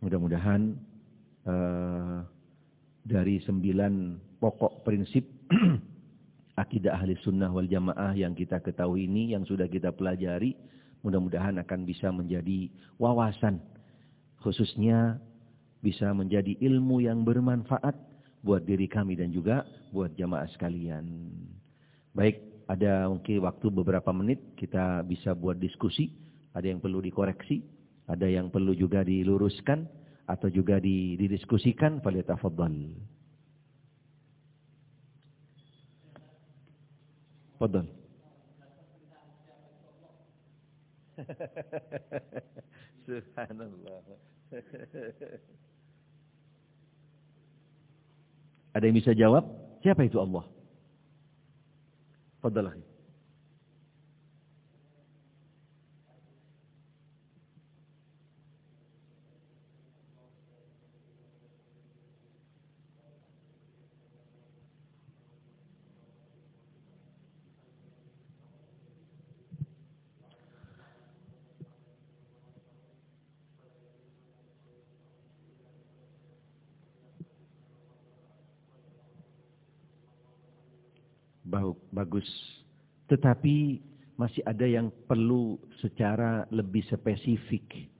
Mudah-mudahan uh, dari sembilan pokok prinsip akidah ahli sunnah wal jamaah yang kita ketahui ini, yang sudah kita pelajari, mudah-mudahan akan bisa menjadi wawasan. Khususnya bisa menjadi ilmu yang bermanfaat buat diri kami dan juga buat jamaah sekalian. Baik, ada mungkin waktu beberapa menit kita bisa buat diskusi. Ada yang perlu dikoreksi, ada yang perlu juga diluruskan atau juga didiskusikan falyatafaddal. Fadal. Subhanallah. Ada yang bisa jawab? Siapa itu Allah? Fadal. Bagus. Tetapi masih ada yang perlu secara lebih spesifik.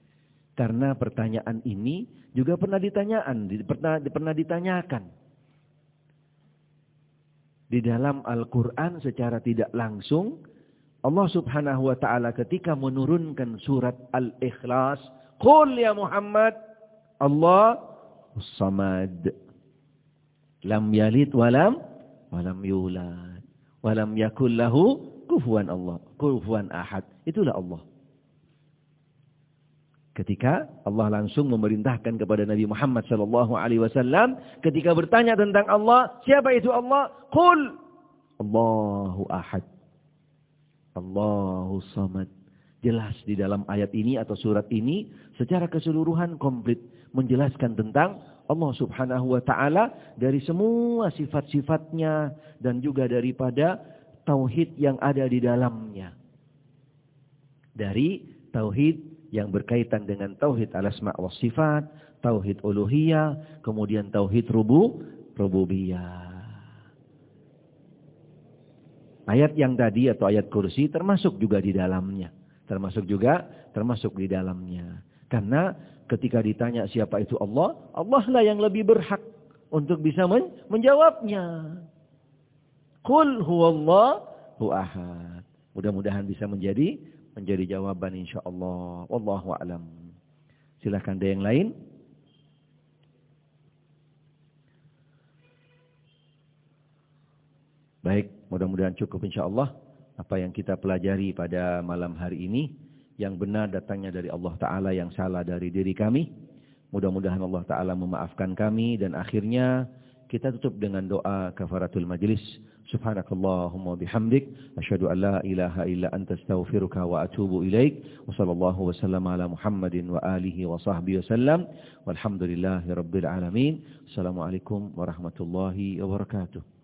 Karena pertanyaan ini juga pernah ditanyaan, pernah, pernah ditanyakan. Di dalam Al-Quran secara tidak langsung, Allah subhanahu wa ta'ala ketika menurunkan surat Al-Ikhlas, Qul ya Muhammad, Allah samad. Lam yalid walam, walam yulad. Walam yakul lahu kufuan Allah. Kufuan ahad. Itulah Allah. Ketika Allah langsung memerintahkan kepada Nabi Muhammad sallallahu alaihi wasallam ketika bertanya tentang Allah, siapa itu Allah? Qul Allahu ahad. Allahu samad. Jelas di dalam ayat ini atau surat ini secara keseluruhan komplit menjelaskan tentang Allah subhanahu wa ta'ala dari semua sifat-sifatnya dan juga daripada tauhid yang ada di dalamnya. Dari tauhid yang berkaitan dengan tauhid al-asma' wa sifat, tauhid uluhiyah, kemudian tauhid rubu, rububiyah. Ayat yang tadi atau ayat kursi termasuk juga di dalamnya. Termasuk juga termasuk di dalamnya. Karena ketika ditanya siapa itu Allah, Allah lah yang lebih berhak untuk bisa men menjawabnya. Qul huwallahu ahad. Mudah-mudahan bisa menjadi menjadi jawaban insyaallah. Wallahu a'lam. Silakan ada yang lain. Baik. Mudah-mudahan cukup insya Allah apa yang kita pelajari pada malam hari ini. Yang benar datangnya dari Allah Ta'ala, yang salah dari diri kami. Mudah-mudahan Allah Ta'ala memaafkan kami dan akhirnya kita tutup dengan doa kafaratul majlis. Subhanakallahumma bihamdik. Asyadu an la ilaha illa anta astaghfiruka wa atubu ilaik. Wa sallallahu wa sallam ala Muhammadin wa alihi wa sahbihi wa sallam. Walhamdulillahi rabbil alamin. Assalamualaikum warahmatullahi wabarakatuh.